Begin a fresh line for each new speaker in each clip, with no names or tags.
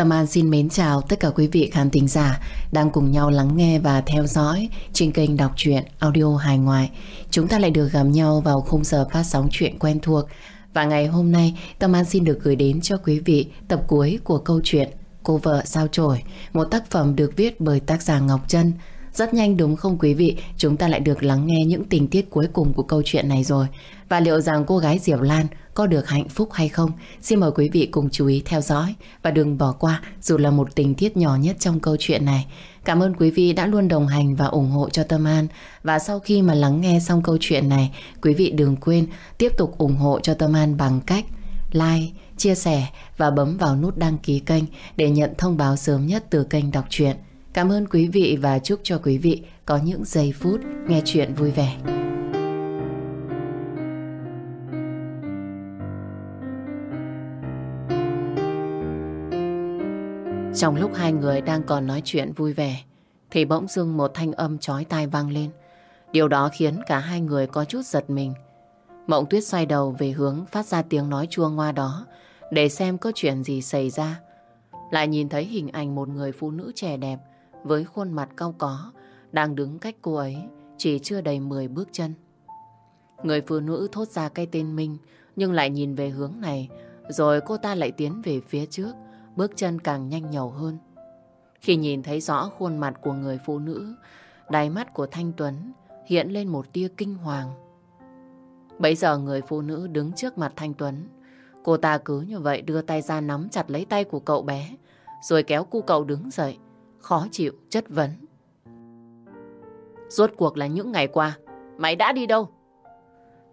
Tâm An xin mến chào tất cả quý vị khán thính giả đang cùng nhau lắng nghe và theo dõi trên kênh đọc truyện audio hài ngoại. Chúng ta lại được gặp nhau vào khung giờ phát sóng chuyện quen thuộc. Và ngày hôm nay, Tâm An xin được gửi đến cho quý vị tập cuối của câu chuyện Cô vợ sao trổi, một tác phẩm được viết bởi tác giả Ngọc Trân. Rất nhanh đúng không quý vị, chúng ta lại được lắng nghe những tình tiết cuối cùng của câu chuyện này rồi. Và liệu rằng cô gái Diệp Lan có được hạnh phúc hay không? Xin mời quý vị cùng chú ý theo dõi và đừng bỏ qua dù là một tình tiết nhỏ nhất trong câu chuyện này. Cảm ơn quý vị đã luôn đồng hành và ủng hộ cho Tâm An. Và sau khi mà lắng nghe xong câu chuyện này, quý vị đừng quên tiếp tục ủng hộ cho Tâm An bằng cách like, chia sẻ và bấm vào nút đăng ký kênh để nhận thông báo sớm nhất từ kênh đọc truyện. Cảm ơn quý vị và chúc cho quý vị có những giây phút nghe chuyện vui vẻ. Trong lúc hai người đang còn nói chuyện vui vẻ, thì bỗng dưng một thanh âm chói tai vang lên. Điều đó khiến cả hai người có chút giật mình. Mộng tuyết xoay đầu về hướng phát ra tiếng nói chua ngoa đó, để xem có chuyện gì xảy ra. Lại nhìn thấy hình ảnh một người phụ nữ trẻ đẹp với khuôn mặt cao có, đang đứng cách cô ấy chỉ chưa đầy 10 bước chân. Người phụ nữ thốt ra cái tên Minh, nhưng lại nhìn về hướng này, rồi cô ta lại tiến về phía trước bước chân càng nhanh nhầu hơn. Khi nhìn thấy rõ khuôn mặt của người phụ nữ đáy mắt của Thanh Tuấn hiện lên một tia kinh hoàng. Bây giờ người phụ nữ đứng trước mặt Thanh Tuấn Cô ta cứ như vậy đưa tay ra nắm chặt lấy tay của cậu bé rồi kéo cu cậu đứng dậy khó chịu, chất vấn. Rốt cuộc là những ngày qua, mày đã đi đâu?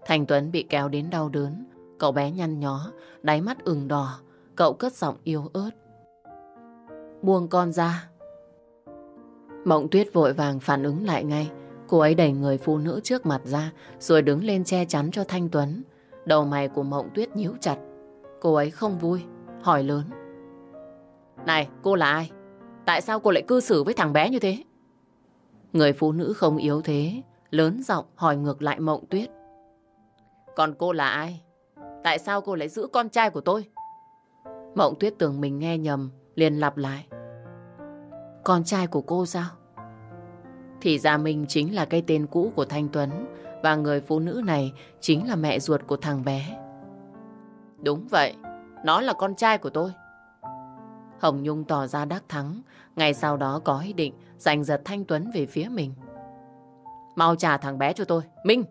Thành Tuấn bị kéo đến đau đớn, cậu bé nhăn nhó, đáy mắt ửng đỏ, cậu cất giọng yếu ớt. Buông con ra. Mộng tuyết vội vàng phản ứng lại ngay, cô ấy đẩy người phụ nữ trước mặt ra rồi đứng lên che chắn cho Thanh Tuấn. Đầu mày của mộng tuyết nhíu chặt, cô ấy không vui, hỏi lớn. Này, cô là ai? Tại sao cô lại cư xử với thằng bé như thế? Người phụ nữ không yếu thế, lớn giọng hỏi ngược lại Mộng Tuyết. Còn cô là ai? Tại sao cô lại giữ con trai của tôi? Mộng Tuyết tưởng mình nghe nhầm, liền lặp lại. Con trai của cô sao? Thì ra mình chính là cái tên cũ của Thanh Tuấn và người phụ nữ này chính là mẹ ruột của thằng bé. Đúng vậy, nó là con trai của tôi. Hồng Nhung tỏ ra đắc thắng, ngày sau đó có ý định giành giật Thanh Tuấn về phía mình. Mau trả thằng bé cho tôi. Minh,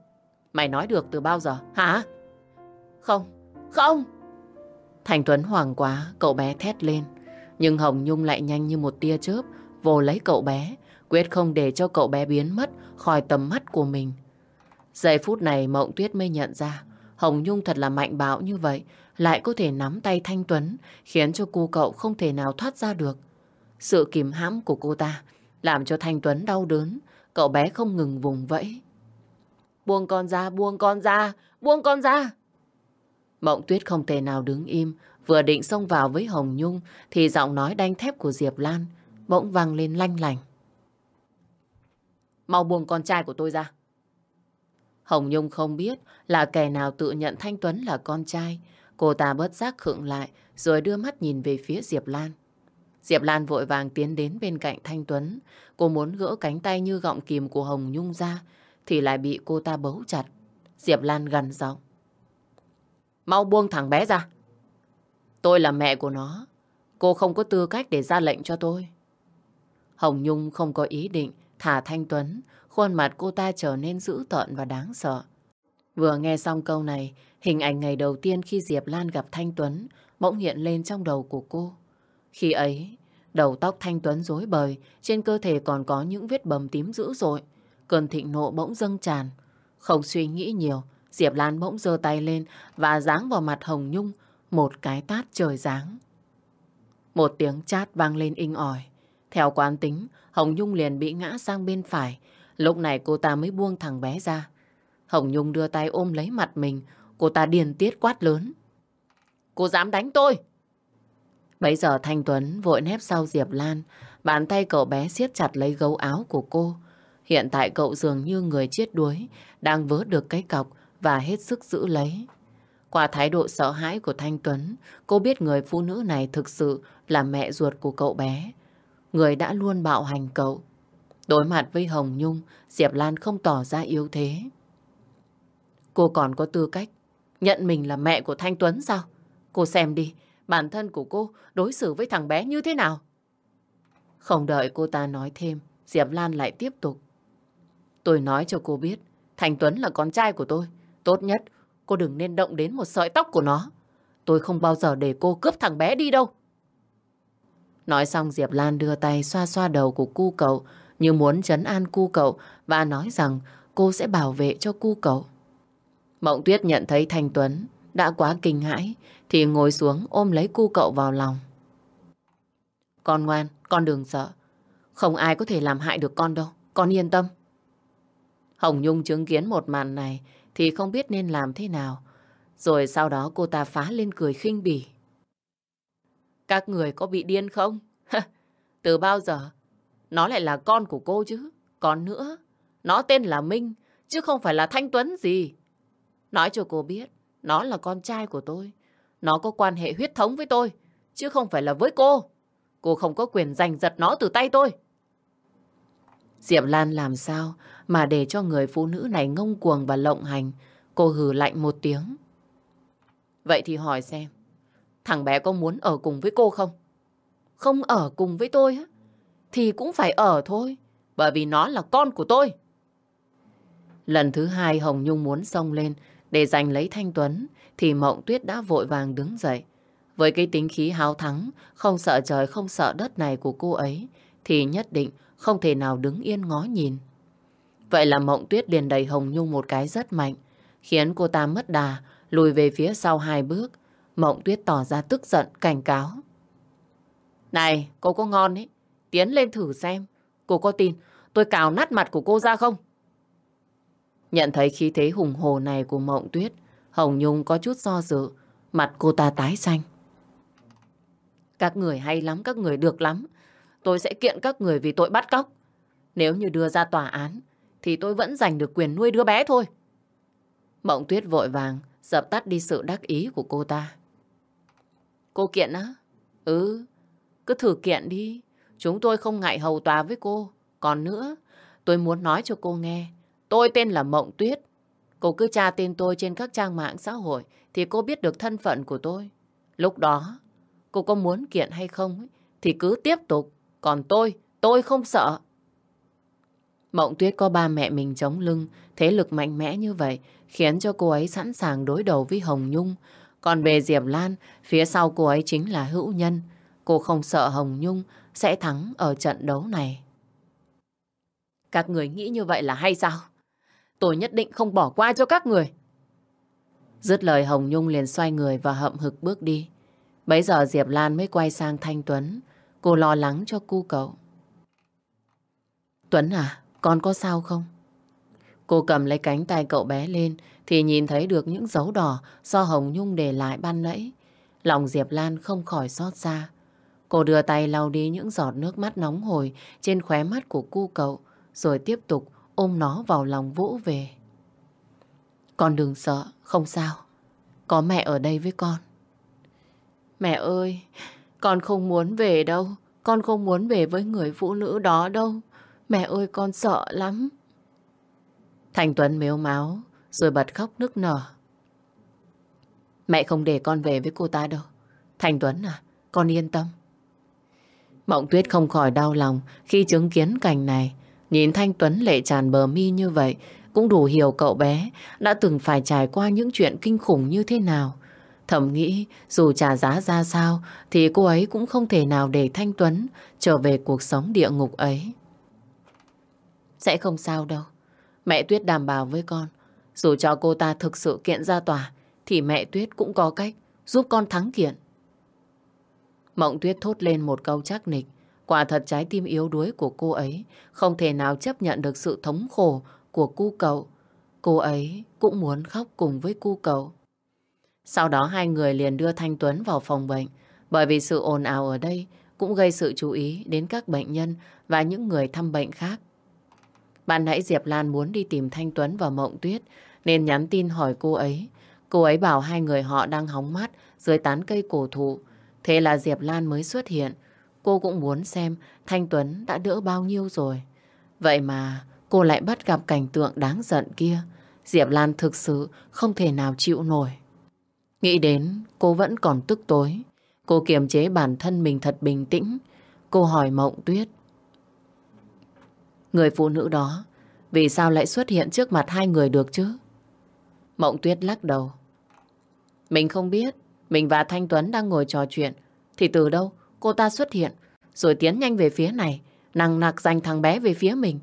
mày nói được từ bao giờ, hả? Không, không. Thanh Tuấn hoảng quá, cậu bé thét lên. Nhưng Hồng Nhung lại nhanh như một tia chớp, vồ lấy cậu bé, quyết không để cho cậu bé biến mất khỏi tầm mắt của mình. Giây phút này Mộng Tuyết mới nhận ra Hồng Nhung thật là mạnh bạo như vậy, lại có thể nắm tay Thanh Tuấn, khiến cho cô cậu không thể nào thoát ra được. Sự kìm hãm của cô ta làm cho Thanh Tuấn đau đớn, cậu bé không ngừng vùng vẫy. Buông con ra, buông con ra, buông con ra. Mộng Tuyết không thể nào đứng im, vừa định xông vào với Hồng Nhung thì giọng nói đanh thép của Diệp Lan bỗng vang lên lanh lành. Mau buông con trai của tôi ra. Hồng Nhung không biết là kẻ nào tự nhận Thanh Tuấn là con trai. Cô ta bớt giác khựng lại rồi đưa mắt nhìn về phía Diệp Lan. Diệp Lan vội vàng tiến đến bên cạnh Thanh Tuấn. Cô muốn gỡ cánh tay như gọng kìm của Hồng Nhung ra thì lại bị cô ta bấu chặt. Diệp Lan gần giọng. Mau buông thằng bé ra. Tôi là mẹ của nó. Cô không có tư cách để ra lệnh cho tôi. Hồng Nhung không có ý định thả Thanh Tuấn Khuôn mặt cô ta trở nên dữ tợn và đáng sợ. Vừa nghe xong câu này, hình ảnh ngày đầu tiên khi Diệp Lan gặp Thanh Tuấn bỗng hiện lên trong đầu của cô. Khi ấy, đầu tóc Thanh Tuấn rối bời, trên cơ thể còn có những vết bầm tím dữ dội. Cơn thịnh nộ bỗng dâng tràn. Không suy nghĩ nhiều, Diệp Lan bỗng giơ tay lên và giáng vào mặt Hồng Nhung một cái tát trời giáng. Một tiếng chát vang lên inh ỏi. Theo quán tính, Hồng Nhung liền bị ngã sang bên phải, Lúc này cô ta mới buông thằng bé ra. Hồng Nhung đưa tay ôm lấy mặt mình. Cô ta điền tiết quát lớn. Cô dám đánh tôi! Bây giờ Thanh Tuấn vội nép sau Diệp Lan. Bàn tay cậu bé siết chặt lấy gấu áo của cô. Hiện tại cậu dường như người chết đuối, đang vớ được cái cọc và hết sức giữ lấy. Qua thái độ sợ hãi của Thanh Tuấn, cô biết người phụ nữ này thực sự là mẹ ruột của cậu bé. Người đã luôn bạo hành cậu. Đối mặt với Hồng Nhung, Diệp Lan không tỏ ra yếu thế. Cô còn có tư cách nhận mình là mẹ của Thanh Tuấn sao? Cô xem đi, bản thân của cô đối xử với thằng bé như thế nào? Không đợi cô ta nói thêm, Diệp Lan lại tiếp tục. Tôi nói cho cô biết, Thanh Tuấn là con trai của tôi. Tốt nhất, cô đừng nên động đến một sợi tóc của nó. Tôi không bao giờ để cô cướp thằng bé đi đâu. Nói xong Diệp Lan đưa tay xoa xoa đầu của cu cậu như muốn chấn an cu cậu và nói rằng cô sẽ bảo vệ cho cu cậu. Mộng Tuyết nhận thấy Thanh Tuấn đã quá kinh hãi thì ngồi xuống ôm lấy cu cậu vào lòng. Con ngoan, con đừng sợ. Không ai có thể làm hại được con đâu. Con yên tâm. Hồng Nhung chứng kiến một màn này thì không biết nên làm thế nào. Rồi sau đó cô ta phá lên cười khinh bỉ. Các người có bị điên không? Từ bao giờ? Nó lại là con của cô chứ. Còn nữa, nó tên là Minh, chứ không phải là Thanh Tuấn gì. Nói cho cô biết, nó là con trai của tôi. Nó có quan hệ huyết thống với tôi, chứ không phải là với cô. Cô không có quyền giành giật nó từ tay tôi. Diệp Lan làm sao mà để cho người phụ nữ này ngông cuồng và lộng hành. Cô hừ lạnh một tiếng. Vậy thì hỏi xem, thằng bé có muốn ở cùng với cô không? Không ở cùng với tôi á? Thì cũng phải ở thôi, bởi vì nó là con của tôi. Lần thứ hai Hồng Nhung muốn xông lên để giành lấy Thanh Tuấn, thì Mộng Tuyết đã vội vàng đứng dậy. Với cái tính khí háo thắng, không sợ trời không sợ đất này của cô ấy, thì nhất định không thể nào đứng yên ngó nhìn. Vậy là Mộng Tuyết liền đầy Hồng Nhung một cái rất mạnh, khiến cô ta mất đà, lùi về phía sau hai bước. Mộng Tuyết tỏ ra tức giận, cảnh cáo. Này, cô có ngon ấy, tiến lên thử xem. Cô có tin tôi cào nát mặt của cô ra không? Nhận thấy khí thế hùng hồ này của Mộng Tuyết, Hồng Nhung có chút do dự, mặt cô ta tái xanh. Các người hay lắm, các người được lắm. Tôi sẽ kiện các người vì tội bắt cóc. Nếu như đưa ra tòa án, thì tôi vẫn giành được quyền nuôi đứa bé thôi. Mộng Tuyết vội vàng, dập tắt đi sự đắc ý của cô ta. Cô kiện á? Ừ, cứ thử kiện đi. Chúng tôi không ngại hầu tòa với cô. Còn nữa, tôi muốn nói cho cô nghe. Tôi tên là Mộng Tuyết. Cô cứ tra tên tôi trên các trang mạng xã hội thì cô biết được thân phận của tôi. Lúc đó, cô có muốn kiện hay không thì cứ tiếp tục. Còn tôi, tôi không sợ. Mộng Tuyết có ba mẹ mình chống lưng, thế lực mạnh mẽ như vậy khiến cho cô ấy sẵn sàng đối đầu với Hồng Nhung. Còn về Diệp Lan, phía sau cô ấy chính là hữu nhân. Cô không sợ Hồng Nhung sẽ thắng ở trận đấu này. Các người nghĩ như vậy là hay sao? Tôi nhất định không bỏ qua cho các người. Dứt lời Hồng Nhung liền xoay người và hậm hực bước đi. Bấy giờ Diệp Lan mới quay sang Thanh Tuấn. Cô lo lắng cho cu cậu. Tuấn à, con có sao không? Cô cầm lấy cánh tay cậu bé lên thì nhìn thấy được những dấu đỏ do Hồng Nhung để lại ban nãy. Lòng Diệp Lan không khỏi xót xa. Cô đưa tay lau đi những giọt nước mắt nóng hổi trên khóe mắt của cu cậu rồi tiếp tục ôm nó vào lòng vỗ về. Con đừng sợ, không sao. Có mẹ ở đây với con. Mẹ ơi, con không muốn về đâu. Con không muốn về với người phụ nữ đó đâu. Mẹ ơi, con sợ lắm. Thành Tuấn mếu máu, rồi bật khóc nức nở. Mẹ không để con về với cô ta đâu. Thành Tuấn à, con yên tâm. Mộng Tuyết không khỏi đau lòng khi chứng kiến cảnh này. Nhìn Thanh Tuấn lệ tràn bờ mi như vậy cũng đủ hiểu cậu bé đã từng phải trải qua những chuyện kinh khủng như thế nào. Thầm nghĩ dù trả giá ra sao thì cô ấy cũng không thể nào để Thanh Tuấn trở về cuộc sống địa ngục ấy. Sẽ không sao đâu. Mẹ Tuyết đảm bảo với con. Dù cho cô ta thực sự kiện ra tòa, thì mẹ Tuyết cũng có cách giúp con thắng kiện. Mộng Tuyết thốt lên một câu chắc nịch. Quả thật trái tim yếu đuối của cô ấy không thể nào chấp nhận được sự thống khổ của cu cậu. Cô ấy cũng muốn khóc cùng với cu cậu. Sau đó hai người liền đưa Thanh Tuấn vào phòng bệnh bởi vì sự ồn ào ở đây cũng gây sự chú ý đến các bệnh nhân và những người thăm bệnh khác. Bạn nãy Diệp Lan muốn đi tìm Thanh Tuấn và Mộng Tuyết, nên nhắn tin hỏi cô ấy Cô ấy bảo hai người họ đang hóng mát dưới tán cây cổ thụ. Thế là Diệp Lan mới xuất hiện. Cô cũng muốn xem Thanh Tuấn đã đỡ bao nhiêu rồi. Vậy mà cô lại bắt gặp cảnh tượng đáng giận kia. Diệp Lan thực sự không thể nào chịu nổi. Nghĩ đến cô vẫn còn tức tối. Cô kiềm chế bản thân mình thật bình tĩnh. Cô hỏi Mộng Tuyết. Người phụ nữ đó, vì sao lại xuất hiện trước mặt hai người được chứ? Mộng Tuyết lắc đầu. Mình không biết. Mình và Thanh Tuấn đang ngồi trò chuyện. Thì từ đâu, cô ta xuất hiện, rồi tiến nhanh về phía này, nằng nặc giành thằng bé về phía mình.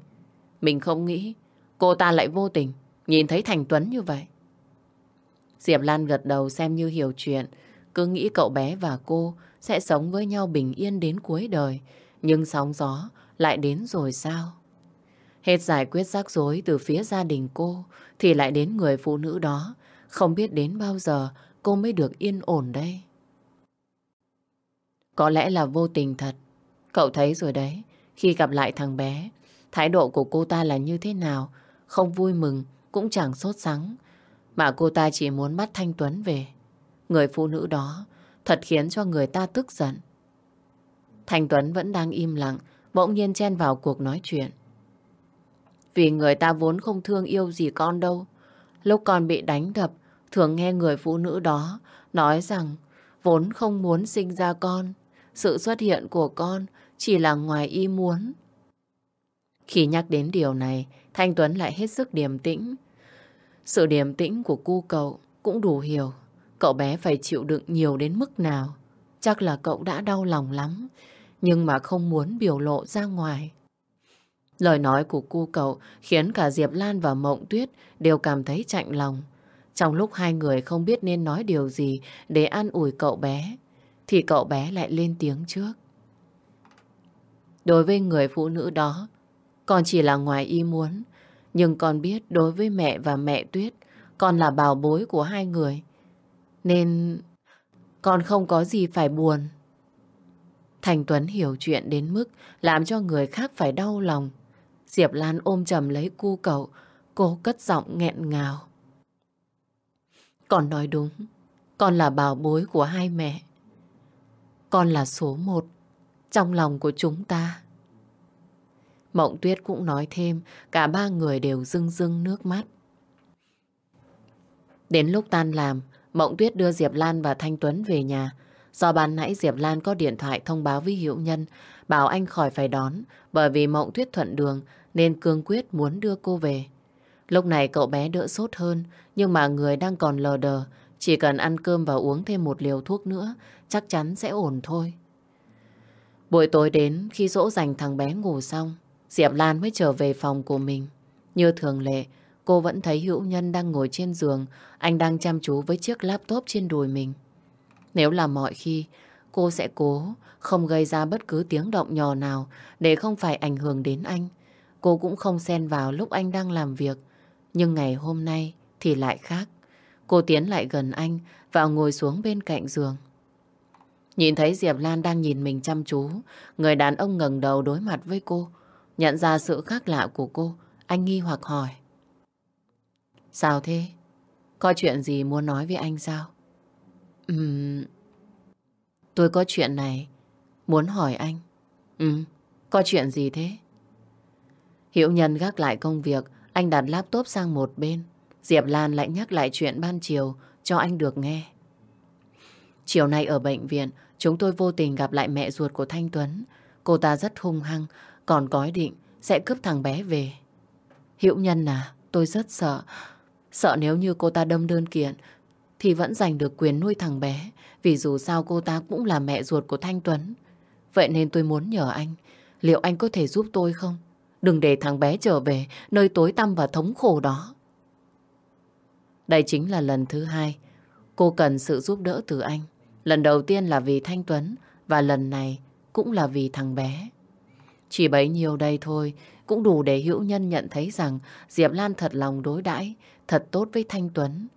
Mình không nghĩ, cô ta lại vô tình, nhìn thấy Thành Tuấn như vậy. Diệp Lan gật đầu xem như hiểu chuyện. Cứ nghĩ cậu bé và cô sẽ sống với nhau bình yên đến cuối đời. Nhưng sóng gió lại đến rồi sao? Hết giải quyết rắc rối từ phía gia đình cô thì lại đến người phụ nữ đó. Không biết đến bao giờ cô mới được yên ổn đây. Có lẽ là vô tình thật. Cậu thấy rồi đấy. Khi gặp lại thằng bé, thái độ của cô ta là như thế nào? Không vui mừng, cũng chẳng sốt sắng. Mà cô ta chỉ muốn bắt Thanh Tuấn về. Người phụ nữ đó thật khiến cho người ta tức giận. Thanh Tuấn vẫn đang im lặng, bỗng nhiên chen vào cuộc nói chuyện. Vì người ta vốn không thương yêu gì con đâu. Lúc con bị đánh đập, thường nghe người phụ nữ đó nói rằng vốn không muốn sinh ra con. Sự xuất hiện của con chỉ là ngoài ý muốn. Khi nhắc đến điều này, Thanh Tuấn lại hết sức điềm tĩnh. Sự điềm tĩnh của cu cậu cũng đủ hiểu cậu bé phải chịu đựng nhiều đến mức nào. Chắc là cậu đã đau lòng lắm, nhưng mà không muốn biểu lộ ra ngoài. Lời nói của cu cậu khiến cả Diệp Lan và Mộng Tuyết đều cảm thấy chạnh lòng. Trong lúc hai người không biết nên nói điều gì để an ủi cậu bé, thì cậu bé lại lên tiếng trước. Đối với người phụ nữ đó, con chỉ là ngoài ý muốn. Nhưng con biết đối với mẹ và mẹ Tuyết, con là bảo bối của hai người. Nên con không có gì phải buồn. Thành Tuấn hiểu chuyện đến mức làm cho người khác phải đau lòng. Diệp Lan ôm chầm lấy cu cậu, cô cất giọng nghẹn ngào. Con nói đúng, con là bảo bối của hai mẹ. Con là số một trong lòng của chúng ta. Mộng Tuyết cũng nói thêm, cả ba người đều rưng rưng nước mắt. Đến lúc tan làm, Mộng Tuyết đưa Diệp Lan và Thanh Tuấn về nhà. Do ban nãy Diệp Lan có điện thoại thông báo với Hiệu Nhân, bảo anh khỏi phải đón, bởi vì Mộng Tuyết thuận đường nên cương quyết muốn đưa cô về. Lúc này cậu bé đỡ sốt hơn, nhưng mà người đang còn lờ đờ, chỉ cần ăn cơm và uống thêm một liều thuốc nữa, chắc chắn sẽ ổn thôi. Buổi tối đến, khi dỗ dành thằng bé ngủ xong, Diệp Lan mới trở về phòng của mình. Như thường lệ, cô vẫn thấy Hữu Nhân đang ngồi trên giường, anh đang chăm chú với chiếc laptop trên đùi mình. Nếu là mọi khi, cô sẽ cố không gây ra bất cứ tiếng động nhỏ nào để không phải ảnh hưởng đến anh. Cô cũng không xen vào lúc anh đang làm việc. Nhưng ngày hôm nay thì lại khác. Cô tiến lại gần anh và ngồi xuống bên cạnh giường. Nhìn thấy Diệp Lan đang nhìn mình chăm chú, người đàn ông ngẩng đầu đối mặt với cô. Nhận ra sự khác lạ của cô, anh nghi hoặc hỏi. Sao thế? Có chuyện gì muốn nói với anh sao? Ừm... Tôi có chuyện này, muốn hỏi anh. Ừm, có chuyện gì thế? Hiệu nhân gác lại công việc, anh đặt laptop sang một bên. Diệp Lan lại nhắc lại chuyện ban chiều cho anh được nghe. Chiều nay ở bệnh viện, chúng tôi vô tình gặp lại mẹ ruột của Thanh Tuấn. Cô ta rất hung hăng, còn có ý định sẽ cướp thằng bé về. Hiệu nhân à, tôi rất sợ. Sợ nếu như cô ta đâm đơn kiện thì vẫn giành được quyền nuôi thằng bé vì dù sao cô ta cũng là mẹ ruột của Thanh Tuấn. Vậy nên tôi muốn nhờ anh, liệu anh có thể giúp tôi không? Đừng để thằng bé trở về nơi tối tăm và thống khổ đó. Đây chính là lần thứ hai cô cần sự giúp đỡ từ anh. Lần đầu tiên là vì Thanh Tuấn và lần này cũng là vì thằng bé. Chỉ bấy nhiêu đây thôi cũng đủ để hữu nhân nhận thấy rằng Diệp Lan thật lòng đối đãi thật tốt với Thanh Tuấn.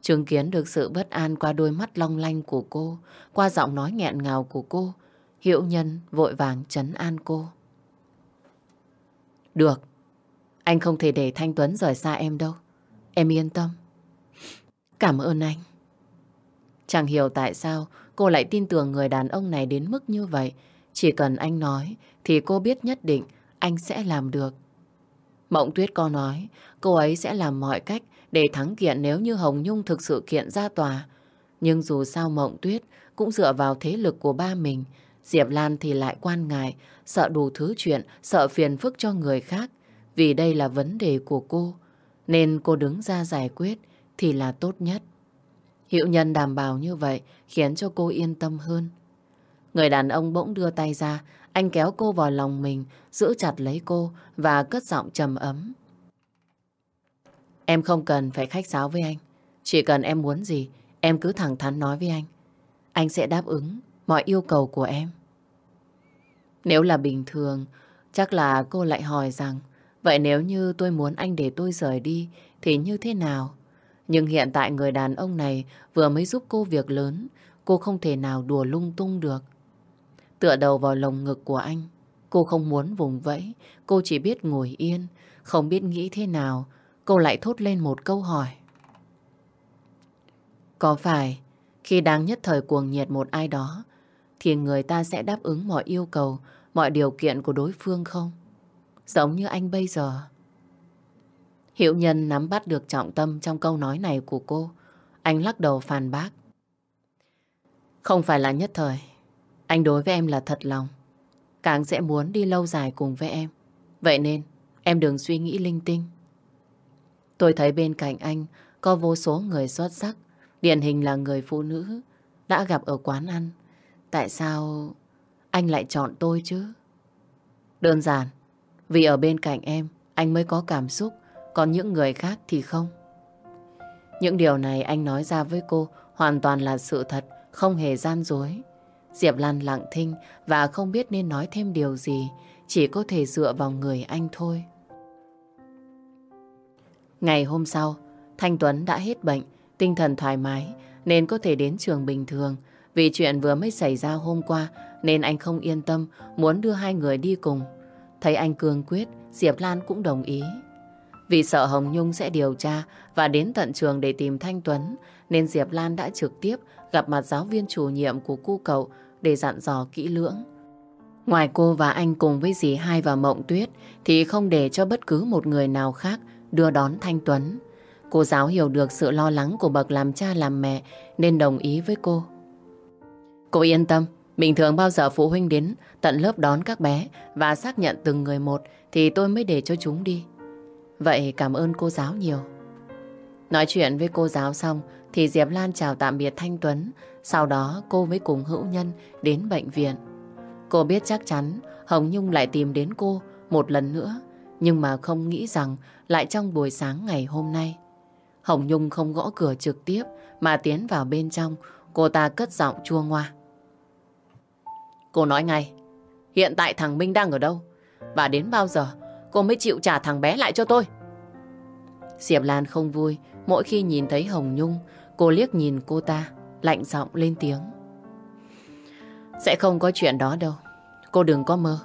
Chứng kiến được sự bất an qua đôi mắt long lanh của cô, qua giọng nói nghẹn ngào của cô, Hiệu Nhân vội vàng chấn an cô. Được, anh không thể để Thanh Tuấn rời xa em đâu. Em yên tâm. Cảm ơn anh. Chẳng hiểu tại sao cô lại tin tưởng người đàn ông này đến mức như vậy. Chỉ cần anh nói thì cô biết nhất định anh sẽ làm được. Mộng Tuyết có nói cô ấy sẽ làm mọi cách để thắng kiện nếu như Hồng Nhung thực sự kiện ra tòa. Nhưng dù sao Mộng Tuyết cũng dựa vào thế lực của ba mình. Diệp Lan thì lại quan ngại, sợ đủ thứ chuyện, sợ phiền phức cho người khác. Vì đây là vấn đề của cô, nên cô đứng ra giải quyết thì là tốt nhất. Hiệu nhân đảm bảo như vậy khiến cho cô yên tâm hơn. Người đàn ông bỗng đưa tay ra, anh kéo cô vào lòng mình, giữ chặt lấy cô và cất giọng trầm ấm. Em không cần phải khách sáo với anh. Chỉ cần em muốn gì, em cứ thẳng thắn nói với anh. Anh sẽ đáp ứng mọi yêu cầu của em. Nếu là bình thường, chắc là cô lại hỏi rằng Vậy nếu như tôi muốn anh để tôi rời đi thì như thế nào? Nhưng hiện tại người đàn ông này vừa mới giúp cô việc lớn, cô không thể nào đùa lung tung được. Tựa đầu vào lồng ngực của anh, cô không muốn vùng vẫy, cô chỉ biết ngồi yên, không biết nghĩ thế nào, cô lại thốt lên một câu hỏi. Có phải khi đang nhất thời cuồng nhiệt một ai đó, thì người ta sẽ đáp ứng mọi yêu cầu, mọi điều kiện của đối phương không? Giống như anh bây giờ. Hiệu nhân nắm bắt được trọng tâm trong câu nói này của cô. Anh lắc đầu phàn bác. Không phải là nhất thời. Anh đối với em là thật lòng. Càng sẽ muốn đi lâu dài cùng với em. Vậy nên em đừng suy nghĩ linh tinh. Tôi thấy bên cạnh anh có vô số người xuất sắc. Điển hình là người phụ nữ đã gặp ở quán ăn. Tại sao anh lại chọn tôi chứ? Đơn giản, vì ở bên cạnh em, anh mới có cảm xúc, còn những người khác thì không. Những điều này anh nói ra với cô hoàn toàn là sự thật, không hề gian dối. Diệp Lan lặng thinh và không biết nên nói thêm điều gì, chỉ có thể dựa vào người anh thôi. Ngày hôm sau, Thanh Tuấn đã hết bệnh, tinh thần thoải mái nên có thể đến trường bình thường. Vì chuyện vừa mới xảy ra hôm qua nên anh không yên tâm muốn đưa hai người đi cùng. Thấy anh cương quyết, Diệp Lan cũng đồng ý. Vì sợ Hồng Nhung sẽ điều tra và đến tận trường để tìm Thanh Tuấn, nên Diệp Lan đã trực tiếp gặp mặt giáo viên chủ nhiệm của cu cậu để dặn dò kỹ lưỡng. Ngoài cô và anh cùng với dì Hai và Mộng Tuyết thì không để cho bất cứ một người nào khác đưa đón Thanh Tuấn. Cô giáo hiểu được sự lo lắng của bậc làm cha làm mẹ nên đồng ý với cô. Cô yên tâm, Bình thường bao giờ phụ huynh đến tận lớp đón các bé và xác nhận từng người một thì tôi mới để cho chúng đi. Vậy cảm ơn cô giáo nhiều. Nói chuyện với cô giáo xong thì Diệp Lan chào tạm biệt Thanh Tuấn. Sau đó cô mới cùng hữu nhân đến bệnh viện. Cô biết chắc chắn Hồng Nhung lại tìm đến cô một lần nữa. Nhưng mà không nghĩ rằng lại trong buổi sáng ngày hôm nay. Hồng Nhung không gõ cửa trực tiếp mà tiến vào bên trong. Cô ta cất giọng chua ngoa. Cô nói ngay, hiện tại thằng Minh đang ở đâu? Và đến bao giờ cô mới chịu trả thằng bé lại cho tôi? Diệp Lan không vui mỗi khi nhìn thấy Hồng Nhung, cô liếc nhìn cô ta, lạnh giọng lên tiếng. Sẽ không có chuyện đó đâu, cô đừng có mơ.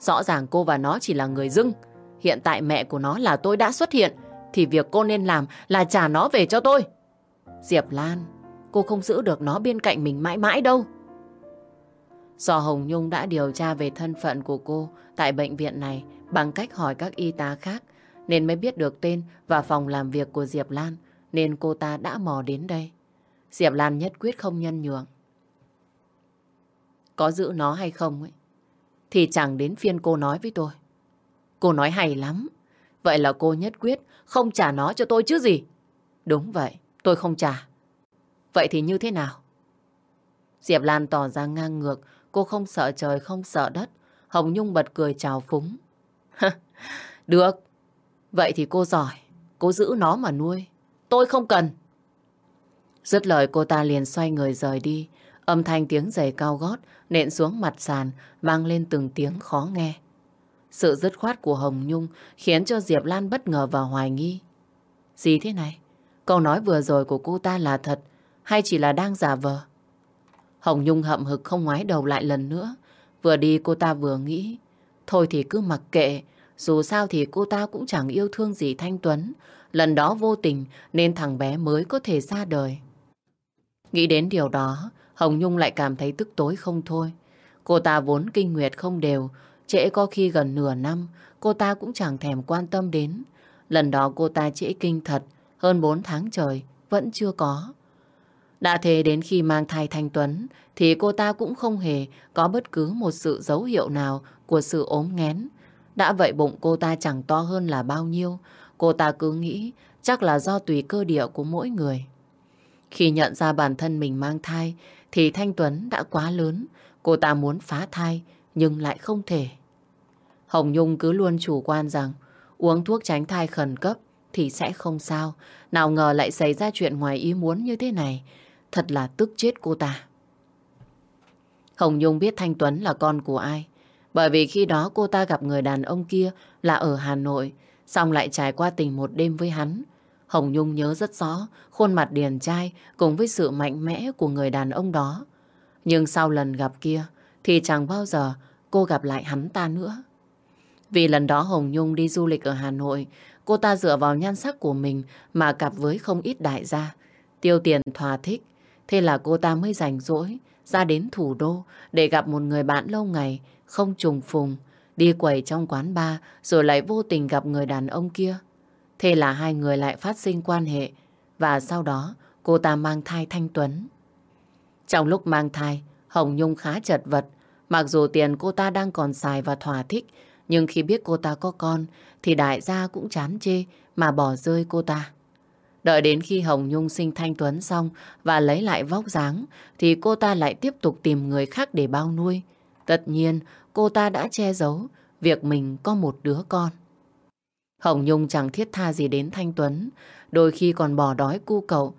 Rõ ràng cô và nó chỉ là người dưng. Hiện tại mẹ của nó là tôi đã xuất hiện, thì việc cô nên làm là trả nó về cho tôi. Diệp Lan, cô không giữ được nó bên cạnh mình mãi mãi đâu. Do Hồng Nhung đã điều tra về thân phận của cô tại bệnh viện này bằng cách hỏi các y tá khác nên mới biết được tên và phòng làm việc của Diệp Lan nên cô ta đã mò đến đây. Diệp Lan nhất quyết không nhân nhượng. Có giữ nó hay không ấy thì chẳng đến phiên cô nói với tôi. Cô nói hay lắm. Vậy là cô nhất quyết không trả nó cho tôi chứ gì. Đúng vậy, tôi không trả. Vậy thì như thế nào? Diệp Lan tỏ ra ngang ngược Cô không sợ trời, không sợ đất. Hồng Nhung bật cười chào phúng. Được. Vậy thì cô giỏi. Cô giữ nó mà nuôi. Tôi không cần. Dứt lời cô ta liền xoay người rời đi. Âm thanh tiếng giày cao gót nện xuống mặt sàn vang lên từng tiếng khó nghe. Sự dứt khoát của Hồng Nhung khiến cho Diệp Lan bất ngờ và hoài nghi. Gì thế này? Câu nói vừa rồi của cô ta là thật hay chỉ là đang giả vờ? Hồng Nhung hậm hực không ngoái đầu lại lần nữa. Vừa đi cô ta vừa nghĩ. Thôi thì cứ mặc kệ. Dù sao thì cô ta cũng chẳng yêu thương gì Thanh Tuấn. lần đó vô tình nên thằng bé mới có thể ra đời. Nghĩ đến điều đó, Hồng Nhung lại cảm thấy tức tối không thôi. Cô ta vốn kinh nguyệt không đều, trễ có khi gần nửa năm, cô ta cũng chẳng thèm quan tâm đến. Lần đó cô ta trễ kinh thật, hơn 4 tháng trời, vẫn chưa có. Đã thế đến khi mang thai Thanh Tuấn, thì cô ta cũng không hề có bất cứ một sự dấu hiệu nào của sự ốm nghén. Đã vậy bụng cô ta chẳng to hơn là bao nhiêu. Cô ta cứ nghĩ chắc là do tùy cơ địa của mỗi người. Khi nhận ra bản thân mình mang thai, thì Thanh Tuấn đã quá lớn. Cô ta muốn phá thai, nhưng lại không thể. Hồng Nhung cứ luôn chủ quan rằng, uống thuốc tránh thai khẩn cấp thì sẽ không sao. Nào ngờ lại xảy ra chuyện ngoài ý muốn như thế này. Thật là tức chết cô ta. Hồng Nhung biết Thanh Tuấn là con của ai. Bởi vì khi đó cô ta gặp người đàn ông kia là ở Hà Nội, xong lại trải qua tình một đêm với hắn. Hồng Nhung nhớ rất rõ khuôn mặt điền trai cùng với sự mạnh mẽ của người đàn ông đó. Nhưng sau lần gặp kia thì chẳng bao giờ cô gặp lại hắn ta nữa. Vì lần đó Hồng Nhung đi du lịch ở Hà Nội, cô ta dựa vào nhan sắc của mình mà cặp với không ít đại gia. Tiêu tiền thỏa thích, thế là cô ta mới rảnh rỗi ra đến thủ đô để gặp một người bạn lâu ngày không trùng phùng, đi quẩy trong quán bar rồi lại vô tình gặp người đàn ông kia. Thế là hai người lại phát sinh quan hệ và sau đó cô ta mang thai Thanh Tuấn. Trong lúc mang thai, Hồng Nhung khá chật vật. Mặc dù tiền cô ta đang còn xài và thỏa thích, nhưng khi biết cô ta có con thì đại gia cũng chán chê mà bỏ rơi cô ta. Đợi đến khi Hồng Nhung sinh Thanh Tuấn xong và lấy lại vóc dáng thì cô ta lại tiếp tục tìm người khác để bao nuôi. Tất nhiên cô ta đã che giấu việc mình có một đứa con. Hồng Nhung chẳng thiết tha gì đến Thanh Tuấn, đôi khi còn bỏ đói cu cậu.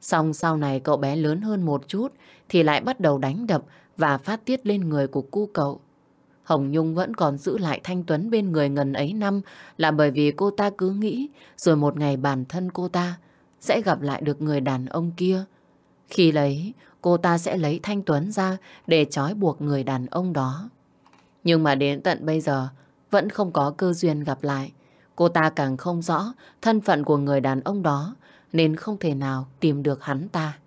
Xong sau này cậu bé lớn hơn một chút thì lại bắt đầu đánh đập và phát tiết lên người của cu cậu. Hồng Nhung vẫn còn giữ lại Thanh Tuấn bên người ngần ấy năm là bởi vì cô ta cứ nghĩ rồi một ngày bản thân cô ta sẽ gặp lại được người đàn ông kia. Khi lấy, cô ta sẽ lấy Thanh Tuấn ra để trói buộc người đàn ông đó. Nhưng mà đến tận bây giờ vẫn không có cơ duyên gặp lại. Cô ta càng không rõ thân phận của người đàn ông đó nên không thể nào tìm được hắn ta.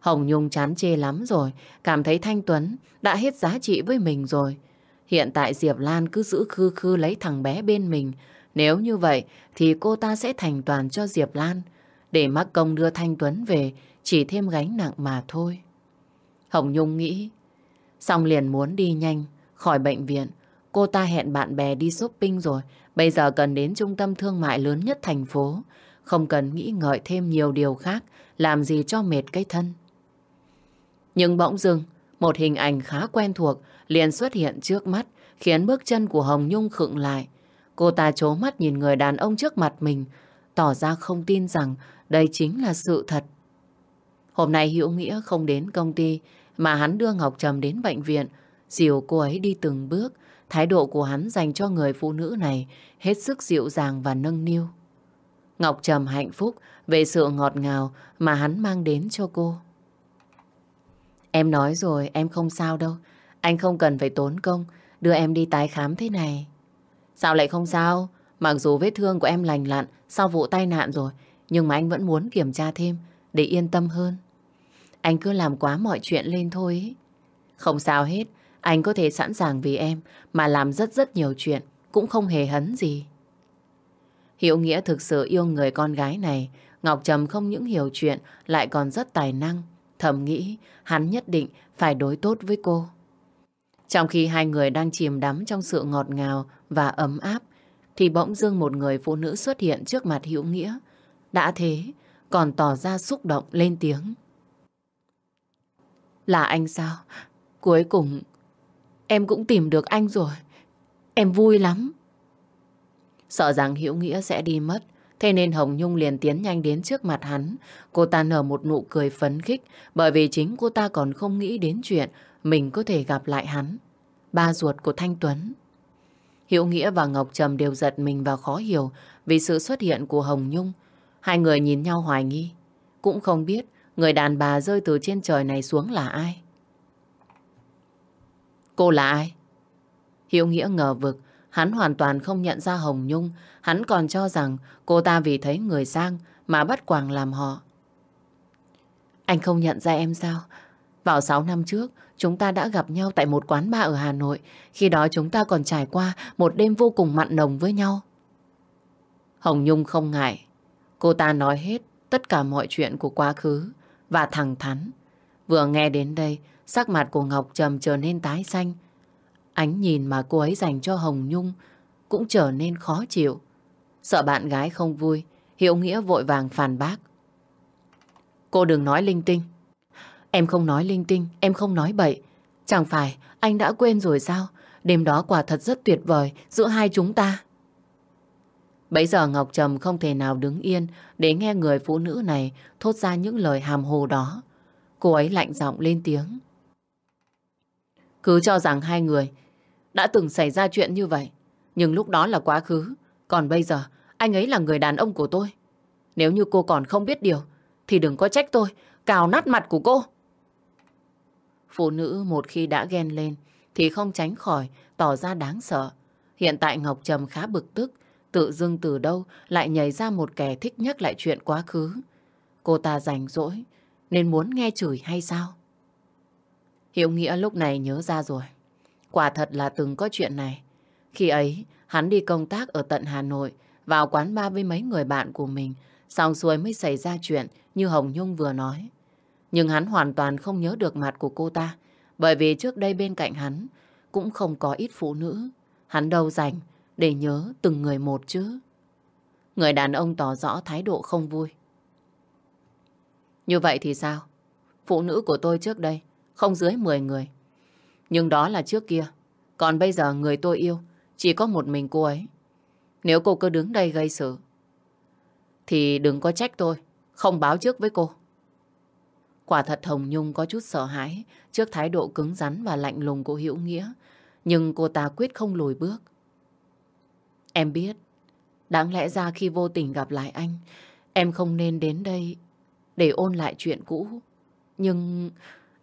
Hồng Nhung chán chê lắm rồi, cảm thấy Thanh Tuấn đã hết giá trị với mình rồi. Hiện tại Diệp Lan cứ giữ khư khư lấy thằng bé bên mình. Nếu như vậy thì cô ta sẽ thành toàn cho Diệp Lan. Để mắc công đưa Thanh Tuấn về chỉ thêm gánh nặng mà thôi. Hồng Nhung nghĩ, xong liền muốn đi nhanh khỏi bệnh viện. Cô ta hẹn bạn bè đi shopping rồi, bây giờ cần đến trung tâm thương mại lớn nhất thành phố. Không cần nghĩ ngợi thêm nhiều điều khác, làm gì cho mệt cái thân. Nhưng bỗng dưng, một hình ảnh khá quen thuộc liền xuất hiện trước mắt, khiến bước chân của Hồng Nhung khựng lại. Cô ta chố mắt nhìn người đàn ông trước mặt mình, tỏ ra không tin rằng đây chính là sự thật. Hôm nay Hữu Nghĩa không đến công ty, mà hắn đưa Ngọc Trầm đến bệnh viện, dìu cô ấy đi từng bước. Thái độ của hắn dành cho người phụ nữ này hết sức dịu dàng và nâng niu. Ngọc Trầm hạnh phúc về sự ngọt ngào mà hắn mang đến cho cô. Em nói rồi, em không sao đâu. Anh không cần phải tốn công đưa em đi tái khám thế này. Sao lại không sao? Mặc dù vết thương của em lành lặn sau vụ tai nạn rồi, nhưng mà anh vẫn muốn kiểm tra thêm để yên tâm hơn. Anh cứ làm quá mọi chuyện lên thôi. Không sao hết, anh có thể sẵn sàng vì em mà làm rất rất nhiều chuyện, cũng không hề hấn gì. Hiểu Nghĩa thực sự yêu người con gái này, Ngọc Trầm không những hiểu chuyện lại còn rất tài năng. Thầm nghĩ hắn nhất định phải đối tốt với cô. Trong khi hai người đang chìm đắm trong sự ngọt ngào và ấm áp, thì bỗng dưng một người phụ nữ xuất hiện trước mặt Hữu Nghĩa. Đã thế, còn tỏ ra xúc động lên tiếng. Là anh sao? Cuối cùng, em cũng tìm được anh rồi. Em vui lắm. Sợ rằng Hữu Nghĩa sẽ đi mất, thế nên Hồng Nhung liền tiến nhanh đến trước mặt hắn. Cô ta nở một nụ cười phấn khích, bởi vì chính cô ta còn không nghĩ đến chuyện mình có thể gặp lại hắn. Ba ruột của Thanh Tuấn. Hiểu Nghĩa và Ngọc Trầm đều giật mình và khó hiểu vì sự xuất hiện của Hồng Nhung. Hai người nhìn nhau hoài nghi. Cũng không biết người đàn bà rơi từ trên trời này xuống là ai. Cô là ai? Hiểu Nghĩa ngờ vực, Hắn hoàn toàn không nhận ra Hồng Nhung, hắn còn cho rằng cô ta vì thấy người sang mà bắt quàng làm họ. Anh không nhận ra em sao? Vào 6 năm trước, chúng ta đã gặp nhau tại một quán bar ở Hà Nội. Khi đó chúng ta còn trải qua một đêm vô cùng mặn nồng với nhau. Hồng Nhung không ngại. Cô ta nói hết tất cả mọi chuyện của quá khứ và thẳng thắn. Vừa nghe đến đây, sắc mặt của Ngọc Trầm trở nên tái xanh. Ánh nhìn mà cô ấy dành cho Hồng Nhung cũng trở nên khó chịu. Sợ bạn gái không vui, Hiệu Nghĩa vội vàng phản bác. Cô đừng nói linh tinh. Em không nói linh tinh, em không nói bậy. Chẳng phải anh đã quên rồi sao? Đêm đó quả thật rất tuyệt vời giữa hai chúng ta. Bấy giờ Ngọc Trầm không thể nào đứng yên để nghe người phụ nữ này thốt ra những lời hàm hồ đó. Cô ấy lạnh giọng lên tiếng. Cứ cho rằng hai người đã từng xảy ra chuyện như vậy. Nhưng lúc đó là quá khứ. Còn bây giờ, anh ấy là người đàn ông của tôi. Nếu như cô còn không biết điều, thì đừng có trách tôi, cào nát mặt của cô. Phụ nữ một khi đã ghen lên, thì không tránh khỏi tỏ ra đáng sợ. Hiện tại Ngọc Trầm khá bực tức, tự dưng từ đâu lại nhảy ra một kẻ thích nhắc lại chuyện quá khứ. Cô ta rảnh rỗi, nên muốn nghe chửi hay sao? Hiệu Nghĩa lúc này nhớ ra rồi. Quả thật là từng có chuyện này. Khi ấy, hắn đi công tác ở tận Hà Nội, vào quán bar với mấy người bạn của mình, xong xuôi mới xảy ra chuyện như Hồng Nhung vừa nói. Nhưng hắn hoàn toàn không nhớ được mặt của cô ta, bởi vì trước đây bên cạnh hắn cũng không có ít phụ nữ. Hắn đâu dành để nhớ từng người một chứ. Người đàn ông tỏ rõ thái độ không vui. Như vậy thì sao? Phụ nữ của tôi trước đây không dưới 10 người. Nhưng đó là trước kia. Còn bây giờ người tôi yêu chỉ có một mình cô ấy. Nếu cô cứ đứng đây gây sự thì đừng có trách tôi không báo trước với cô. Quả thật Hồng Nhung có chút sợ hãi trước thái độ cứng rắn và lạnh lùng của Hữu Nghĩa. Nhưng cô ta quyết không lùi bước. Em biết, đáng lẽ ra khi vô tình gặp lại anh, em không nên đến đây để ôn lại chuyện cũ. Nhưng